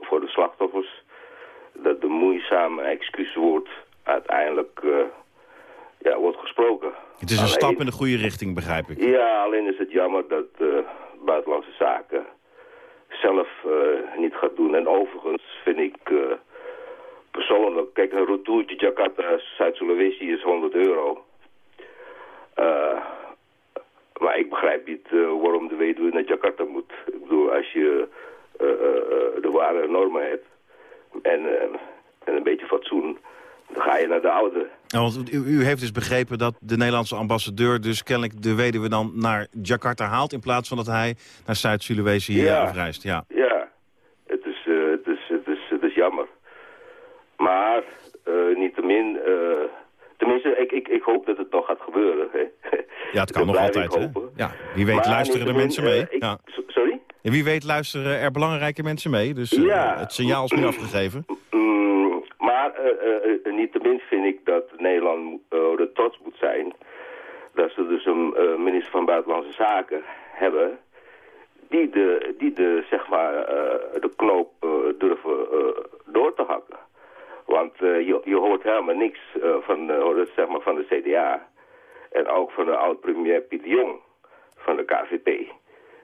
voor de slachtoffers. Dat de moeizame excuuswoord uiteindelijk ja, wordt gesproken. Het is een alleen, stap in de goede richting, begrijp ik. Ja, alleen is het jammer dat Buitenlandse Zaken zelf niet gaat doen. En overigens vind ik persoonlijk, kijk, een retourtje Jakarta, Zuid-Sulawesi is 100 euro. Uh, maar ik begrijp niet uh, waarom de weduwe naar Jakarta moet. Ik bedoel, als je uh, de ware normen hebt en, en een beetje fatsoen, dan ga je naar de oude. Ja, want u, u, heeft dus begrepen dat de Nederlandse ambassadeur dus kennelijk de weduwe dan naar Jakarta haalt... in plaats van dat hij naar Zuid-Sulawesi ja. afreist. Ja, ja. Het, is, het, is, het, is, het is jammer. Maar uh, niettemin, uh, tenminste, ik, ik, ik hoop dat het nog gaat gebeuren. Hè. Ja, het kan nog altijd, hè? Ja, wie weet Maar luisteren er mensen mee. eh, ik- ja. Sorry? En wie weet luisteren er belangrijke mensen mee. Dus eh, Ja. het signaal is nu afgegeven. Mm, maar eh, eh, niettemin vind ik dat Nederland er trots moet zijn... dat ze dus een minister van Buitenlandse Zaken hebben... die de, die de, zeg maar, eh, de knoop eh, durven door te hakken. Want eh, je, je hoort helemaal niks eh, van, de, zeg maar, van de CDA... en ook van de oud-premier Piet Jong van de KVP...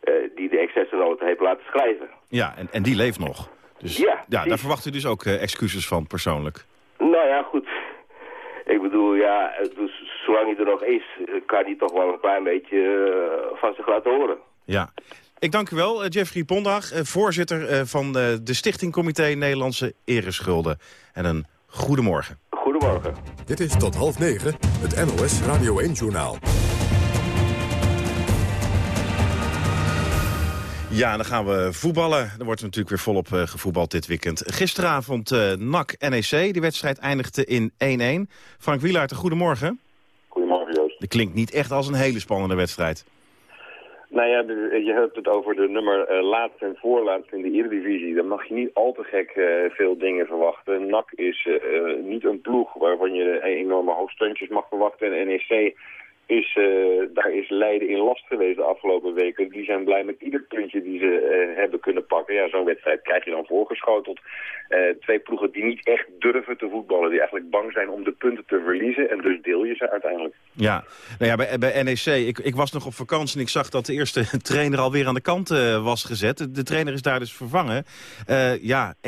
eh, die de excessennota heeft laten schrijven. Ja, en, en die leeft nog. Dus Ja, ja, daar verwacht u dus ook eh, excuses van persoonlijk. Nou ja, goed. Ik bedoel, ja, dus zolang hij er nog is, eh, kan hij toch wel een klein beetje eh, van zich laten horen. Ja. Ik dank u wel, eh, Jeffrey Pondag, eh, voorzitter eh, van de Stichting Comité Nederlandse Ereschulden. En een goedemorgen. Goedemorgen. Dit is tot half negen het NOS Radio 1-journaal. Ja, dan gaan we voetballen. Er wordt natuurlijk weer volop eh, gevoetbald dit weekend. Gisteravond eh NAC NEC. Die wedstrijd eindigde in 1-1. Frank Wielaert, een goedemorgen. Goedemorgen, Joost. Dat klinkt niet echt als een hele spannende wedstrijd. Nou ja, de- je hebt het over de nummer eh, laatst en voorlaatst in de Eredivisie. Dan mag je niet al te gek eh, veel dingen verwachten. NAC is eh, eh, niet een ploeg waarvan je enorme hoogsteuntjes mag verwachten. En NEC is, eh, daar is Leiden in last geweest de afgelopen weken. Die zijn blij met ieder puntje die ze eh, hebben kunnen pakken. Ja, zo'n wedstrijd krijg je dan voorgeschoteld. Eh, twee ploegen die niet echt durven te voetballen. Die eigenlijk bang zijn om de punten te verliezen. En dus deel je ze uiteindelijk. Ja, nou ja bij, bij NEC, ik, ik was nog op vakantie en ik zag dat de eerste trainer alweer aan de kant was gezet. De, trainer is daar dus vervangen. Ja, 1-1,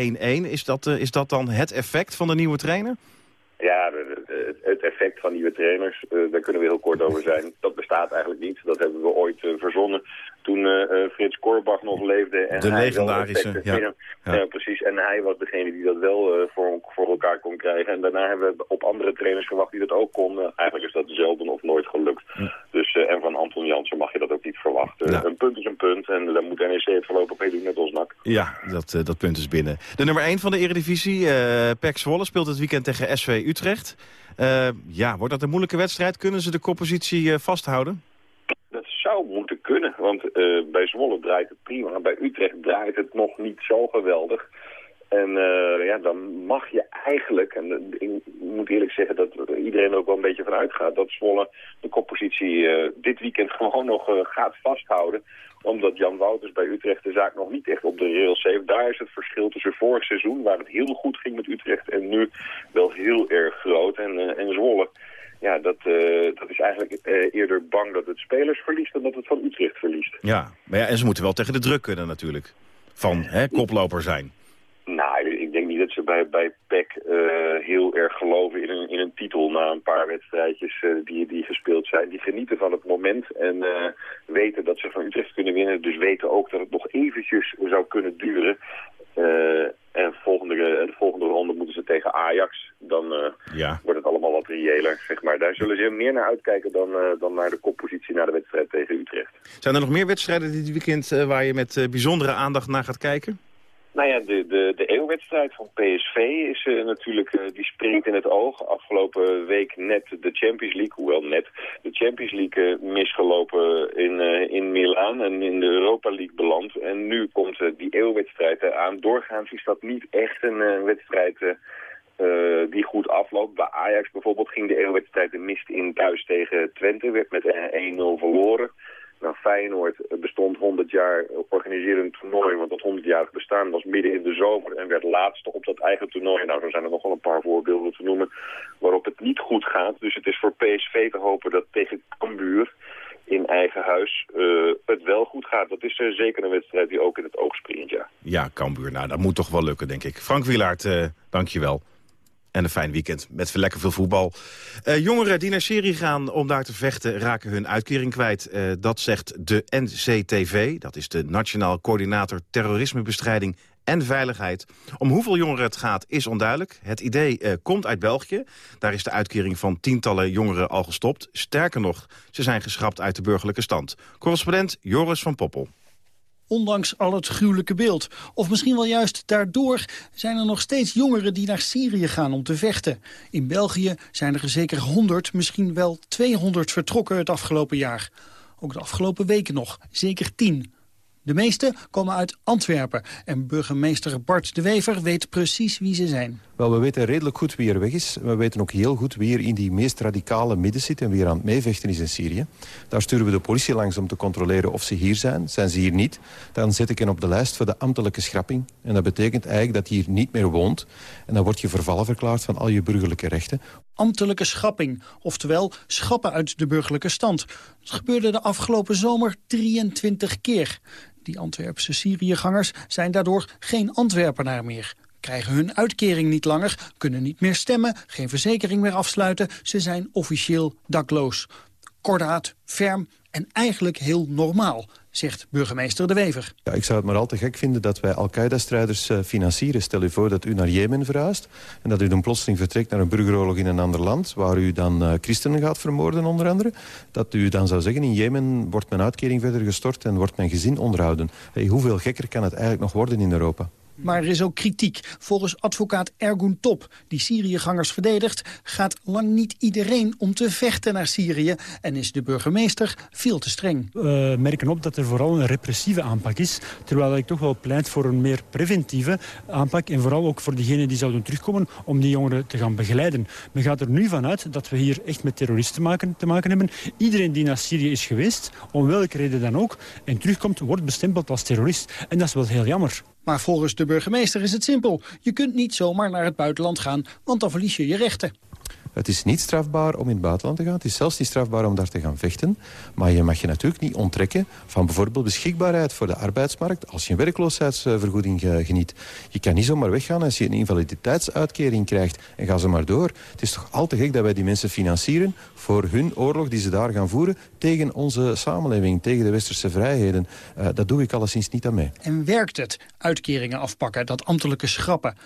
is, dat, is dat dan het effect van de nieuwe trainer? Ja, de- de- het- het effect van nieuwe trainers, eh, daar kunnen we heel kort over zijn. Dat bestaat eigenlijk niet. Dat hebben we ooit eh, verzonnen toen eh, Frits Korbach nog leefde. En De hij legendarische, ja. Ja, ja, precies. En hij was degene die dat wel voor, voor elkaar kon krijgen. En daarna hebben we op andere trainers gewacht die dat ook konden. eigenlijk is dat zelden of nooit gelukt. Dus, en van Anton Jansen mag je dat ook niet verwachten. Een punt is een punt en daar moet NEC het voorlopig mee doen, net als NAC. Ja, dat, dat punt is binnen. De nummer 1 van de Eredivisie, eh PEC Zwolle, speelt het weekend tegen SV Utrecht. Eh, ja, wordt dat een moeilijke wedstrijd? Kunnen ze de koppositie eh, vasthouden? Dat zou moeten kunnen, want eh, bij Zwolle draait het prima. Bij Utrecht draait het nog niet zo geweldig. En ja, dan mag je eigenlijk, en ik moet eerlijk zeggen dat iedereen er ook wel een beetje van uitgaat... dat Zwolle de koppositie dit weekend gewoon nog gaat vasthouden omdat Jan Wouters bij Utrecht de zaak nog niet echt op de rails heeft. Daar is het verschil tussen vorig seizoen, waar het heel goed ging met Utrecht... en nu wel heel erg groot. En, eh, en Zwolle, ja, dat, eh, dat is eigenlijk eh, eerder bang dat het spelers verliest... dan dat het van Utrecht verliest. Ja, maar ja, en ze moeten wel tegen de druk kunnen natuurlijk. Van hè, koploper zijn. Nou, niet dat ze bij, bij PEC eh, heel erg geloven in een, in een titel na een paar wedstrijdjes eh, die, die gespeeld zijn. Die genieten van het moment en eh, weten dat ze van Utrecht kunnen winnen. Dus weten ook dat het nog eventjes zou kunnen duren. En volgende, de volgende ronde moeten ze tegen Ajax. Dan Ja. wordt het allemaal wat reëler, zeg maar. Daar zullen ze meer naar uitkijken dan, dan naar de koppositie na de wedstrijd tegen Utrecht. Zijn er nog meer wedstrijden dit weekend waar je met bijzondere aandacht naar gaat kijken? Nou ja, de, de, de eeuwwedstrijd van PSV is eh, natuurlijk, eh, die springt in het oog. Afgelopen week net de Champions League, hoewel net de Champions League eh, misgelopen in, in Milaan en in de Europa League beland. En nu komt die eeuwwedstrijd eraan. Doorgaans is dat niet echt een wedstrijd die goed afloopt. Bij Ajax bijvoorbeeld ging de eeuwwedstrijd de mist in thuis tegen Twente, werd met eh, 1-0 verloren. Nou, Feyenoord bestond 100 jaar, organiseerde een toernooi, want dat 100-jarig bestaan was midden in de zomer en werd laatste op dat eigen toernooi. Nou, zo zijn er nog wel een paar voorbeelden te noemen waarop het niet goed gaat. Dus het is voor PSV te hopen dat tegen Cambuur in eigen huis eh, het wel goed gaat. Dat is eh, zeker een wedstrijd die ook in het oog springt, ja. Ja, Cambuur. Nou, dat moet toch wel lukken, denk ik. Frank Wielaert, eh dank je wel. En een fijn weekend met lekker veel voetbal. Eh, jongeren die naar Syrië gaan om daar te vechten... raken hun uitkering kwijt. Eh, dat zegt de NCTV. Dat is de Nationaal Coördinator Terrorismebestrijding en Veiligheid. Om hoeveel jongeren het gaat is onduidelijk. Het idee eh, komt uit België. Daar is de uitkering van tientallen jongeren al gestopt. Sterker nog, ze zijn geschrapt uit de burgerlijke stand. Correspondent Joris van Poppel. Ondanks al het gruwelijke beeld. Of misschien wel juist daardoor zijn er nog steeds jongeren die naar Syrië gaan om te vechten. In België zijn er zeker 100, misschien wel 200 vertrokken het afgelopen jaar. Ook de afgelopen weken nog, zeker 10. De meeste komen uit Antwerpen en burgemeester Bart de Wever weet precies wie ze zijn. Wel, we weten redelijk goed wie er weg is. We weten ook heel goed wie er in die meest radicale midden zit en wie er aan het meevechten is in Syrië. Daar sturen we de politie langs om te controleren of ze hier zijn. Zijn ze hier niet, dan zet ik hen op de lijst voor de ambtelijke schrapping. En dat betekent eigenlijk dat hij hier niet meer woont. En dan word je vervallen verklaard van al je burgerlijke rechten. Ambtelijke schrapping, oftewel schappen uit de burgerlijke stand. Dat gebeurde de afgelopen zomer 23 keer. Die Antwerpse Syriëgangers zijn daardoor geen Antwerpenaar meer krijgen hun uitkering niet langer, kunnen niet meer stemmen, geen verzekering meer afsluiten. Ze zijn officieel dakloos. Kordaat, ferm en eigenlijk heel normaal, zegt burgemeester De Wever. Ja, ik zou het maar al te gek vinden dat wij Al-Qaeda-strijders uh, financieren. Stel u voor dat u naar Jemen verhuist... en dat u dan plotseling vertrekt naar een burgeroorlog in een ander land... waar u dan uh, christenen gaat vermoorden, onder andere. Dat u dan zou zeggen, in Jemen wordt mijn uitkering verder gestort... en wordt mijn gezin onderhouden. Hoeveel gekker kan het eigenlijk nog worden in Europa? Maar er is ook kritiek. Volgens advocaat Ergun Top, die Syriëgangers verdedigt... gaat lang niet iedereen om te vechten naar Syrië... en is de burgemeester veel te streng. We merken op dat er vooral een repressieve aanpak is... terwijl ik toch wel pleit voor een meer preventieve aanpak... en vooral ook voor diegenen die zouden terugkomen... om die jongeren te gaan begeleiden. Men gaat er nu vanuit dat we hier echt met terroristen maken, te maken hebben. Iedereen die naar Syrië is geweest, om welke reden dan ook... en terugkomt, wordt bestempeld als terrorist. En dat is wel heel jammer. Maar volgens de burgemeester is het simpel. Je kunt niet zomaar naar het buitenland gaan, want dan verlies je je rechten. Het is niet strafbaar om in het buitenland te gaan. Het is zelfs niet strafbaar om daar te gaan vechten. Maar je mag je natuurlijk niet onttrekken van bijvoorbeeld beschikbaarheid voor de arbeidsmarkt. Als je een werkloosheidsvergoeding geniet. Je kan niet zomaar weggaan als je een invaliditeitsuitkering krijgt. En ga ze maar door. Het is toch al te gek dat wij die mensen financieren voor hun oorlog die ze daar gaan voeren tegen onze samenleving, tegen de westerse vrijheden. Uh, dat doe ik alleszins niet aan mee. En werkt het? Uitkeringen afpakken, dat ambtelijke schrappen.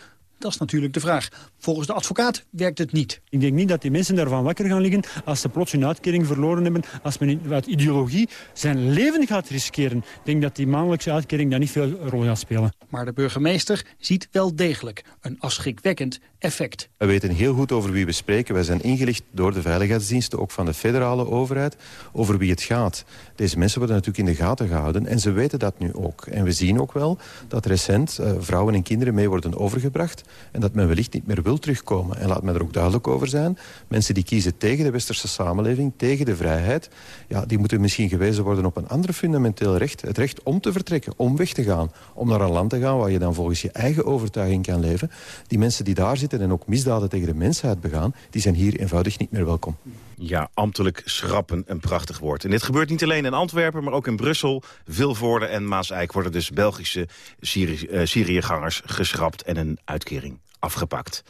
Dat is natuurlijk de vraag. Volgens de advocaat werkt het niet. Ik denk niet dat die mensen daarvan wakker gaan liggen als ze plots hun uitkering verloren hebben. Als men uit ideologie zijn leven gaat riskeren. Ik denk dat die maandelijkse uitkering daar niet veel rol gaat spelen. Maar de burgemeester ziet wel degelijk een afschrikwekkend effect. We weten heel goed over wie we spreken. Wij zijn ingelicht door de veiligheidsdiensten, ook van de federale overheid, over wie het gaat. Deze mensen worden natuurlijk in de gaten gehouden en ze weten dat nu ook. En we zien ook wel dat recent uh, vrouwen en kinderen mee worden overgebracht en dat men wellicht niet meer wil terugkomen. En laat me er ook duidelijk over zijn. Mensen die kiezen tegen de westerse samenleving, tegen de vrijheid... Ja, die moeten misschien gewezen worden op een ander fundamenteel recht. Het recht om te vertrekken, om weg te gaan. Om naar een land te gaan waar je dan volgens je eigen overtuiging kan leven. Die mensen die daar zitten en ook misdaden tegen de mensheid begaan... die zijn hier eenvoudig niet meer welkom. Ja, ambtelijk schrappen, een prachtig woord. En dit gebeurt niet alleen in Antwerpen, maar ook in Brussel, Vilvoorde en Maasijk... worden dus Belgische uh, Syriëgangers geschrapt en een uitkering afgepakt.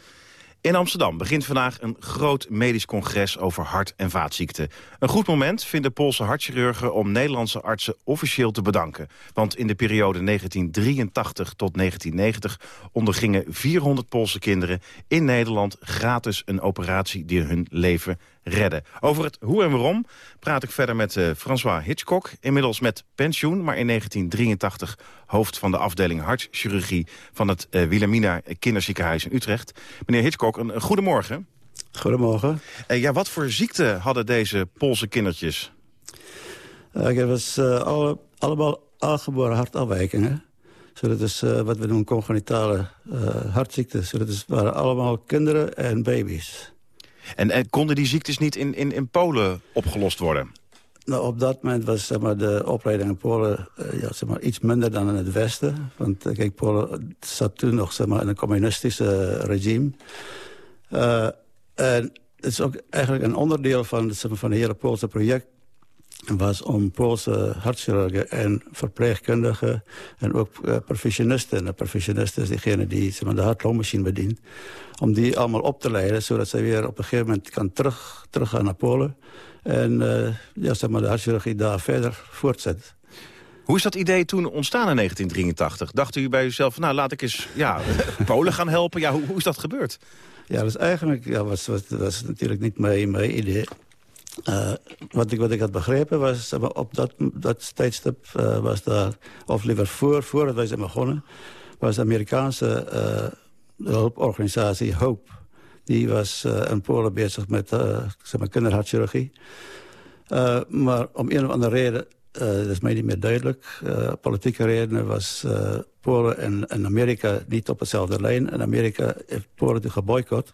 In Amsterdam begint vandaag een groot medisch congres over hart- en vaatziekten. Een goed moment vinden Poolse hartchirurgen om Nederlandse artsen officieel te bedanken. Want in de periode 1983 tot 1990 ondergingen 400 Poolse kinderen in Nederland gratis een operatie die hun leven redden. Over het hoe en waarom praat ik verder met uh, François Hitchcock. Inmiddels met pensioen, maar in 1983 hoofd van de afdeling hartchirurgie... van het uh, Wilhelmina Kinderziekenhuis in Utrecht. Meneer Hitchcock, een, een goedemorgen. Goedemorgen. Uh, ja, wat voor ziekte hadden deze Poolse kindertjes? het was alle, allemaal aangeboren hartafwijkingen. Dat is wat we noemen congenitale hartziekten. So, dat is, waren allemaal kinderen en baby's. En, en konden die ziektes niet in, in, in Polen opgelost worden? Nou, op dat moment was zeg maar, de opleiding in Polen uh, ja, zeg maar, iets minder dan in het Westen. Want uh, kijk, Polen zat toen nog zeg maar, in een communistische regime. Uh, en het is ook eigenlijk een onderdeel van, van het hele Poolse project was om Poolse hartchirurgen en verpleegkundigen... en ook uh, perfusionisten, de perfusionisten is degene die zeg maar, de hartlongmachine bedient... om die allemaal op te leiden, zodat ze weer op een gegeven moment kan terug, teruggaan naar Polen... en uh, ja, zeg maar, de hartchirurgie daar verder voortzet. Hoe is dat idee toen ontstaan in 1983? Dacht u bij uzelf, nou laat ik eens ja, Polen gaan helpen? Ja, hoe, hoe is dat gebeurd? Ja, dat is eigenlijk, ja, was, was, was natuurlijk niet mijn, mijn idee. Uh, wat, ik, wat ik had begrepen was, maar, op dat, dat tijdstip uh, was daar, of liever voor, voordat wij zijn begonnen, was de Amerikaanse hulporganisatie HOPE. Die was in Polen bezig met zeg maar, kinderhartchirurgie. maar om een of andere reden, dat is mij niet meer duidelijk, politieke redenen was Polen en, Amerika niet op dezelfde lijn. En Amerika heeft Polen geboycott.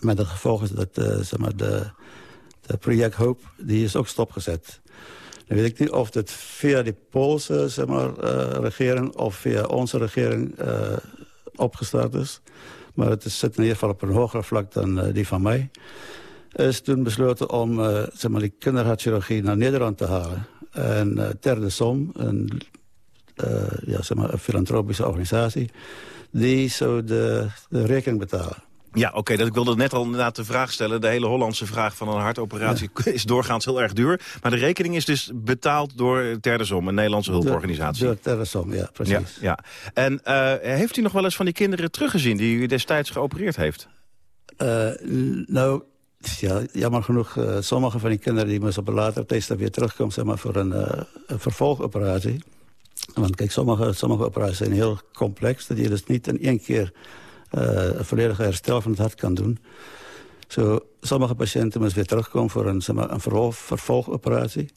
Met het gevolg dat zeg maar, de project Hope, die is ook stopgezet. Dan weet ik niet of het via de Poolse zeg maar, uh, regering of via onze regering uh, opgestart is. Maar het zit in ieder geval op een hoger vlak dan die van mij. Is toen besloten om zeg maar, die naar Nederland te halen. En ter de som, een, ja, zeg maar, een filantropische organisatie... die zou de, de rekening betalen. Ja, oké, dat ik wilde net al inderdaad de vraag stellen. De hele Hollandse vraag van een hartoperatie is doorgaans heel erg duur. Maar de rekening is dus betaald door Terdesom, een Nederlandse hulporganisatie. Door, door Terdesom, ja, precies. Ja, ja. En uh, heeft u nog wel eens van die kinderen teruggezien die u destijds geopereerd heeft? Uh, nou, ja, jammer genoeg, uh, sommige van die kinderen die moesten op een later tijdstip weer terugkomen zeg maar, voor een, een vervolgoperatie. Want kijk, sommige, sommige operaties zijn heel complex. Dat je dus niet in één keer uh, een volledige herstel van het hart kan doen. Zo, sommige patiënten moeten weer terugkomen voor een, een vervolgoperatie.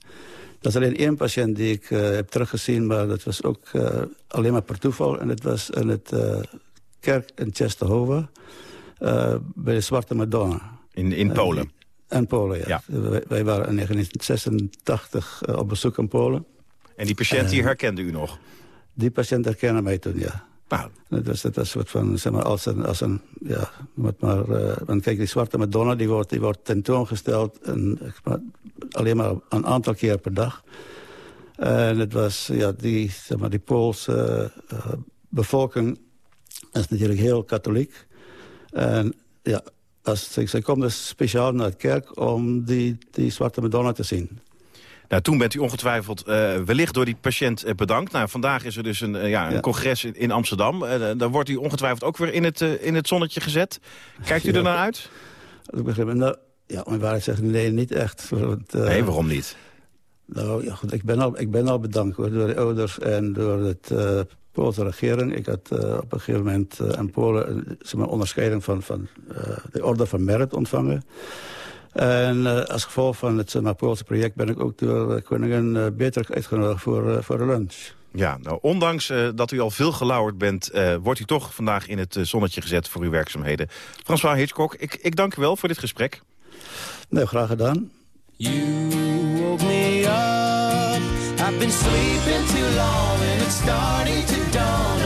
Dat is alleen één patiënt die ik uh, heb teruggezien, maar dat was ook uh, alleen maar per toeval. En het was in het kerk in Czestochowa, bij de Zwarte Madonna. In, in Polen? in Polen, ja. ja. Wij, wij, waren in 1986 op bezoek in Polen. En die patiënt die herkende u nog? Die patiënt herkende mij toen, ja. Nou. Dat is, dat soort van, zeg maar, als een, als een ja, wat maar, uh, kijk, die zwarte Madonna, die wordt, die wordt tentoongesteld en, maar, alleen maar een aantal keer per dag. En het was, ja, die, zeg maar, die Poolse uh, bevolking is natuurlijk heel katholiek. En ja, als, zij komt dus speciaal naar de kerk om die, die zwarte Madonna te zien. Nou, toen bent u ongetwijfeld uh, wellicht door die patiënt uh, bedankt. Nou, vandaag is er dus een, uh, ja, een ja. congres in, in Amsterdam. dan wordt u ongetwijfeld ook weer in het, in het zonnetje gezet. Kijkt u ja. er naar uit? Ik begrijp, nou, ja, om waarheid zeggen, nee, niet echt. Want, nee, waarom niet? Nou, ja, goed, ik ben al, ik ben al bedankt hoor, door de ouders en door het Poolse regering. Ik had op een gegeven moment in Polen zeg maar, onderscheiding van, van de orde van merit ontvangen. En uh, als gevolg van het uh, Poolse project ben ik ook door uh, koningin uh, beter uitgenodigd voor, voor de lunch. Ja, nou, ondanks dat u al veel gelauwerd bent... wordt u toch vandaag in het zonnetje gezet voor uw werkzaamheden. François Hitchcock, ik, ik dank u wel voor dit gesprek. Nou, graag gedaan. You woke me up. I've been sleeping too long and it's starting to dawn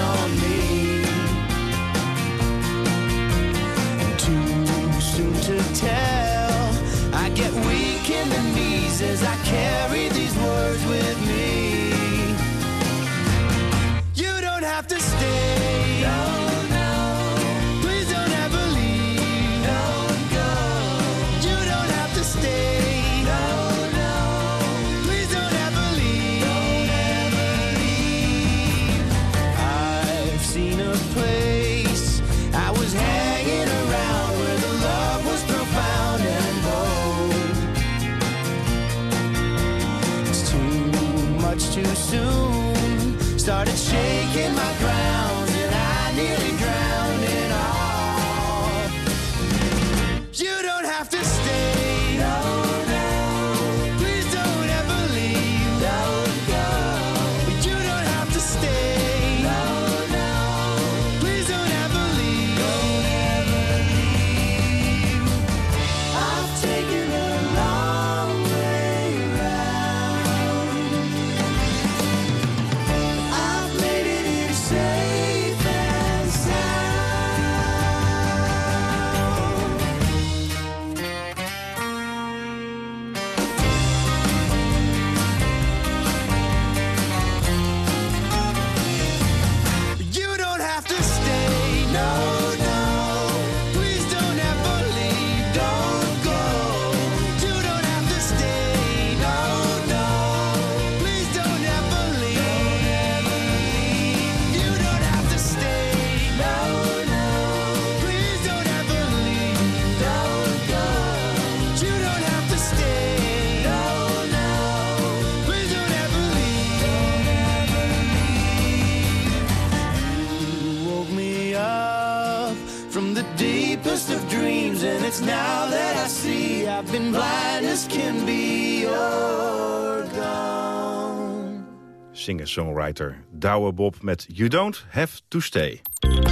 Singer-songwriter Douwe Bob met You Don't Have To Stay.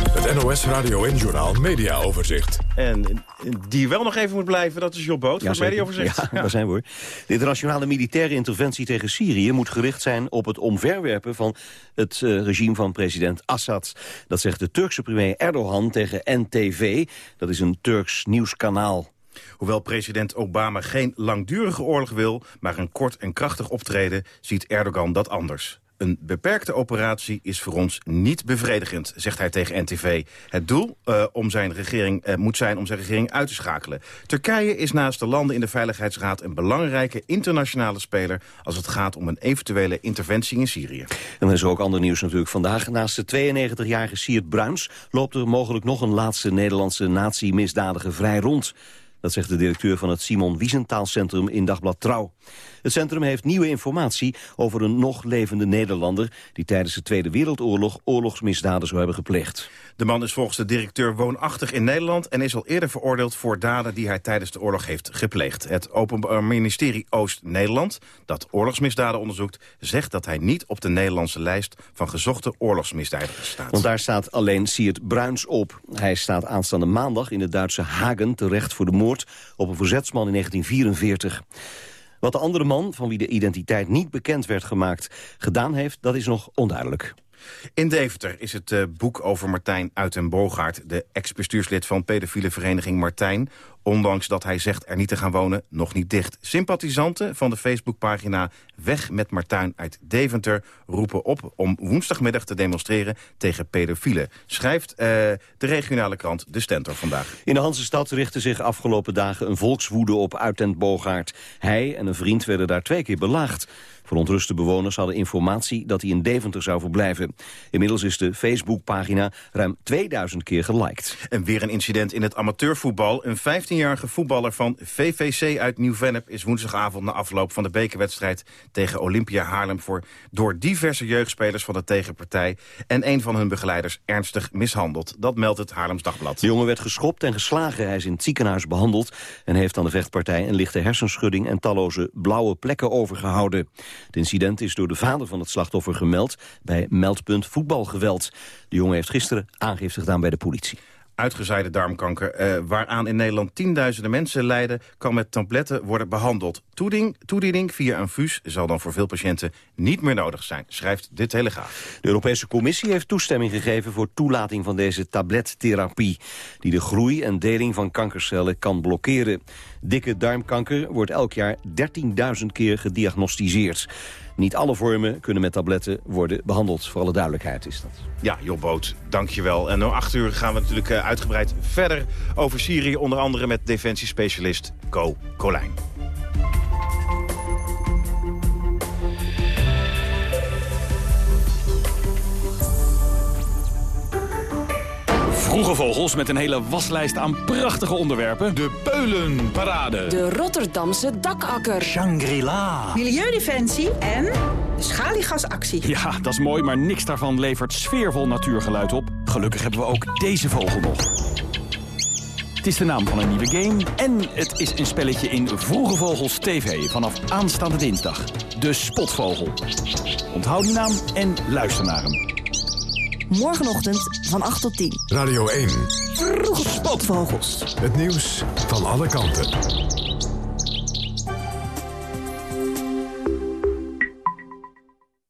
Het NOS Radio en Journal Media Overzicht. En die wel nog even moet blijven, dat is Job Boot van het zeker. Mediaoverzicht. Ja, daar zijn we hoor. De internationale militaire interventie tegen Syrië moet gericht zijn op het omverwerpen van het eh, regime van president Assad. Dat zegt de Turkse premier Erdogan tegen NTV. Dat is een Turks nieuwskanaal. Hoewel president Obama geen langdurige oorlog wil, maar een kort en krachtig optreden, ziet Erdogan dat anders. Een beperkte operatie is voor ons niet bevredigend, zegt hij tegen NTV. Het doel eh, om zijn regering, eh, moet zijn om zijn regering uit te schakelen. Turkije is naast de landen in de Veiligheidsraad een belangrijke internationale speler... als het gaat om een eventuele interventie in Syrië. En er is ook ander nieuws natuurlijk vandaag. Naast de 92-jarige Siert Bruins loopt er mogelijk nog een laatste Nederlandse nazi-misdadiger vrij rond. Dat zegt de directeur van het Simon Wiesenthal Centrum in Dagblad Trouw. Het centrum heeft nieuwe informatie over een nog levende Nederlander... die tijdens de Tweede Wereldoorlog oorlogsmisdaden zou hebben gepleegd. De man is volgens de directeur woonachtig in Nederland... en is al eerder veroordeeld voor daden die hij tijdens de oorlog heeft gepleegd. Het Openbaar Ministerie Oost-Nederland, dat oorlogsmisdaden onderzoekt... zegt dat hij niet op de Nederlandse lijst van gezochte oorlogsmisdadigers staat. Want daar staat alleen Siert Bruins op. Hij staat aanstaande maandag in het Duitse Hagen terecht voor de moord... op een verzetsman in 1944. Wat de andere man, van wie de identiteit niet bekend werd gemaakt, gedaan heeft, dat is nog onduidelijk. In Deventer is het uh, boek over Martijn Uitenboogaard... de ex-bestuurslid van pedofiele vereniging Martijn... ondanks dat hij zegt er niet te gaan wonen, nog niet dicht. Sympathisanten van de Facebookpagina Weg met Martijn uit Deventer... roepen op om woensdagmiddag te demonstreren tegen pedofielen. Schrijft uh, de regionale krant De Stentor vandaag. In de Hansestad richtte zich afgelopen dagen een volkswoede op Uitenboogaard. Hij en een vriend werden daar twee keer belaagd. Verontruste bewoners hadden informatie dat hij in Deventer zou verblijven. Inmiddels is de Facebookpagina ruim 2000 keer geliked. En weer een incident in het amateurvoetbal. Een 15-jarige voetballer van VVC uit Nieuw-Vennep... is woensdagavond na afloop van de bekerwedstrijd tegen Olympia Haarlem... Voor, door diverse jeugdspelers van de tegenpartij... en een van hun begeleiders ernstig mishandeld. Dat meldt het Haarlems Dagblad. De jongen werd geschopt en geslagen. Hij is in het ziekenhuis behandeld... en heeft aan de vechtpartij een lichte hersenschudding... en talloze blauwe plekken overgehouden. Het incident is door de vader van het slachtoffer gemeld bij meldpunt voetbalgeweld. De jongen heeft gisteren aangifte gedaan bij de politie uitgezaaide darmkanker... Eh, waaraan in Nederland tienduizenden mensen lijden... kan met tabletten worden behandeld. Toediening, toediening via een fuus zal dan voor veel patiënten niet meer nodig zijn... schrijft de Telegraaf. De Europese Commissie heeft toestemming gegeven... voor toelating van deze tablettherapie... die de groei en deling van kankercellen kan blokkeren. Dikke darmkanker wordt elk jaar 13.000 keer gediagnosticeerd. Niet alle vormen kunnen met tabletten worden behandeld. Voor alle duidelijkheid is dat. Ja, Jobboot, dankjewel. En om acht uur gaan we natuurlijk eh, uitgebreid verder over Syrië. Onder andere met defensiespecialist Co Colijn. Vroege vogels met een hele waslijst aan prachtige onderwerpen. De Peulenparade. De Rotterdamse dakakker. Shangri-La. Milieudefensie en de schaliegasactie. Ja, dat is mooi, maar niks daarvan levert sfeervol natuurgeluid op. Gelukkig hebben we ook deze vogel nog. Het is de naam van een nieuwe game en het is een spelletje in Vroege Vogels TV vanaf aanstaande dinsdag. De Spotvogel. Onthoud die naam en luister naar hem. Morgenochtend van 8 tot 10. Radio 1. Vroege Spotvogels. Het nieuws van alle kanten.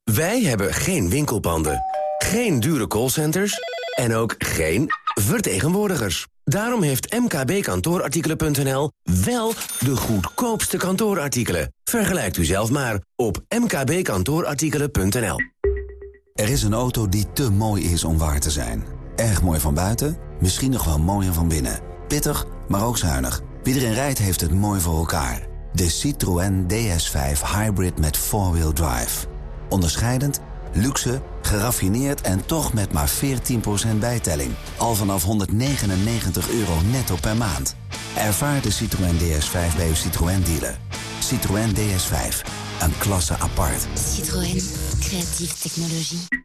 Wij hebben geen winkelpanden, geen dure callcenters en ook geen vertegenwoordigers. Daarom heeft mkbkantoorartikelen.nl wel de goedkoopste kantoorartikelen. Vergelijkt u zelf maar op mkbkantoorartikelen.nl. Er is een auto die te mooi is om waar te zijn. Erg mooi van buiten, misschien nog wel mooier van binnen. Pittig, maar ook zuinig. Wie erin rijdt heeft het mooi voor elkaar. De Citroën DS5 Hybrid met 4-wheel drive. Onderscheidend, luxe, geraffineerd en toch met maar 14% bijtelling. Al vanaf 199 euro netto per maand. Ervaar de Citroën DS5 bij uw Citroën dealer. Citroën DS5, een klasse apart. Citroën, creatieve technologie.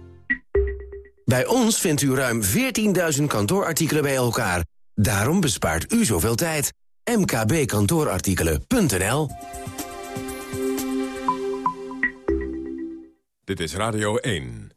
Bij ons vindt u ruim 14.000 kantoorartikelen bij elkaar. Daarom bespaart u zoveel tijd. mkbkantoorartikelen.nl Dit is Radio 1.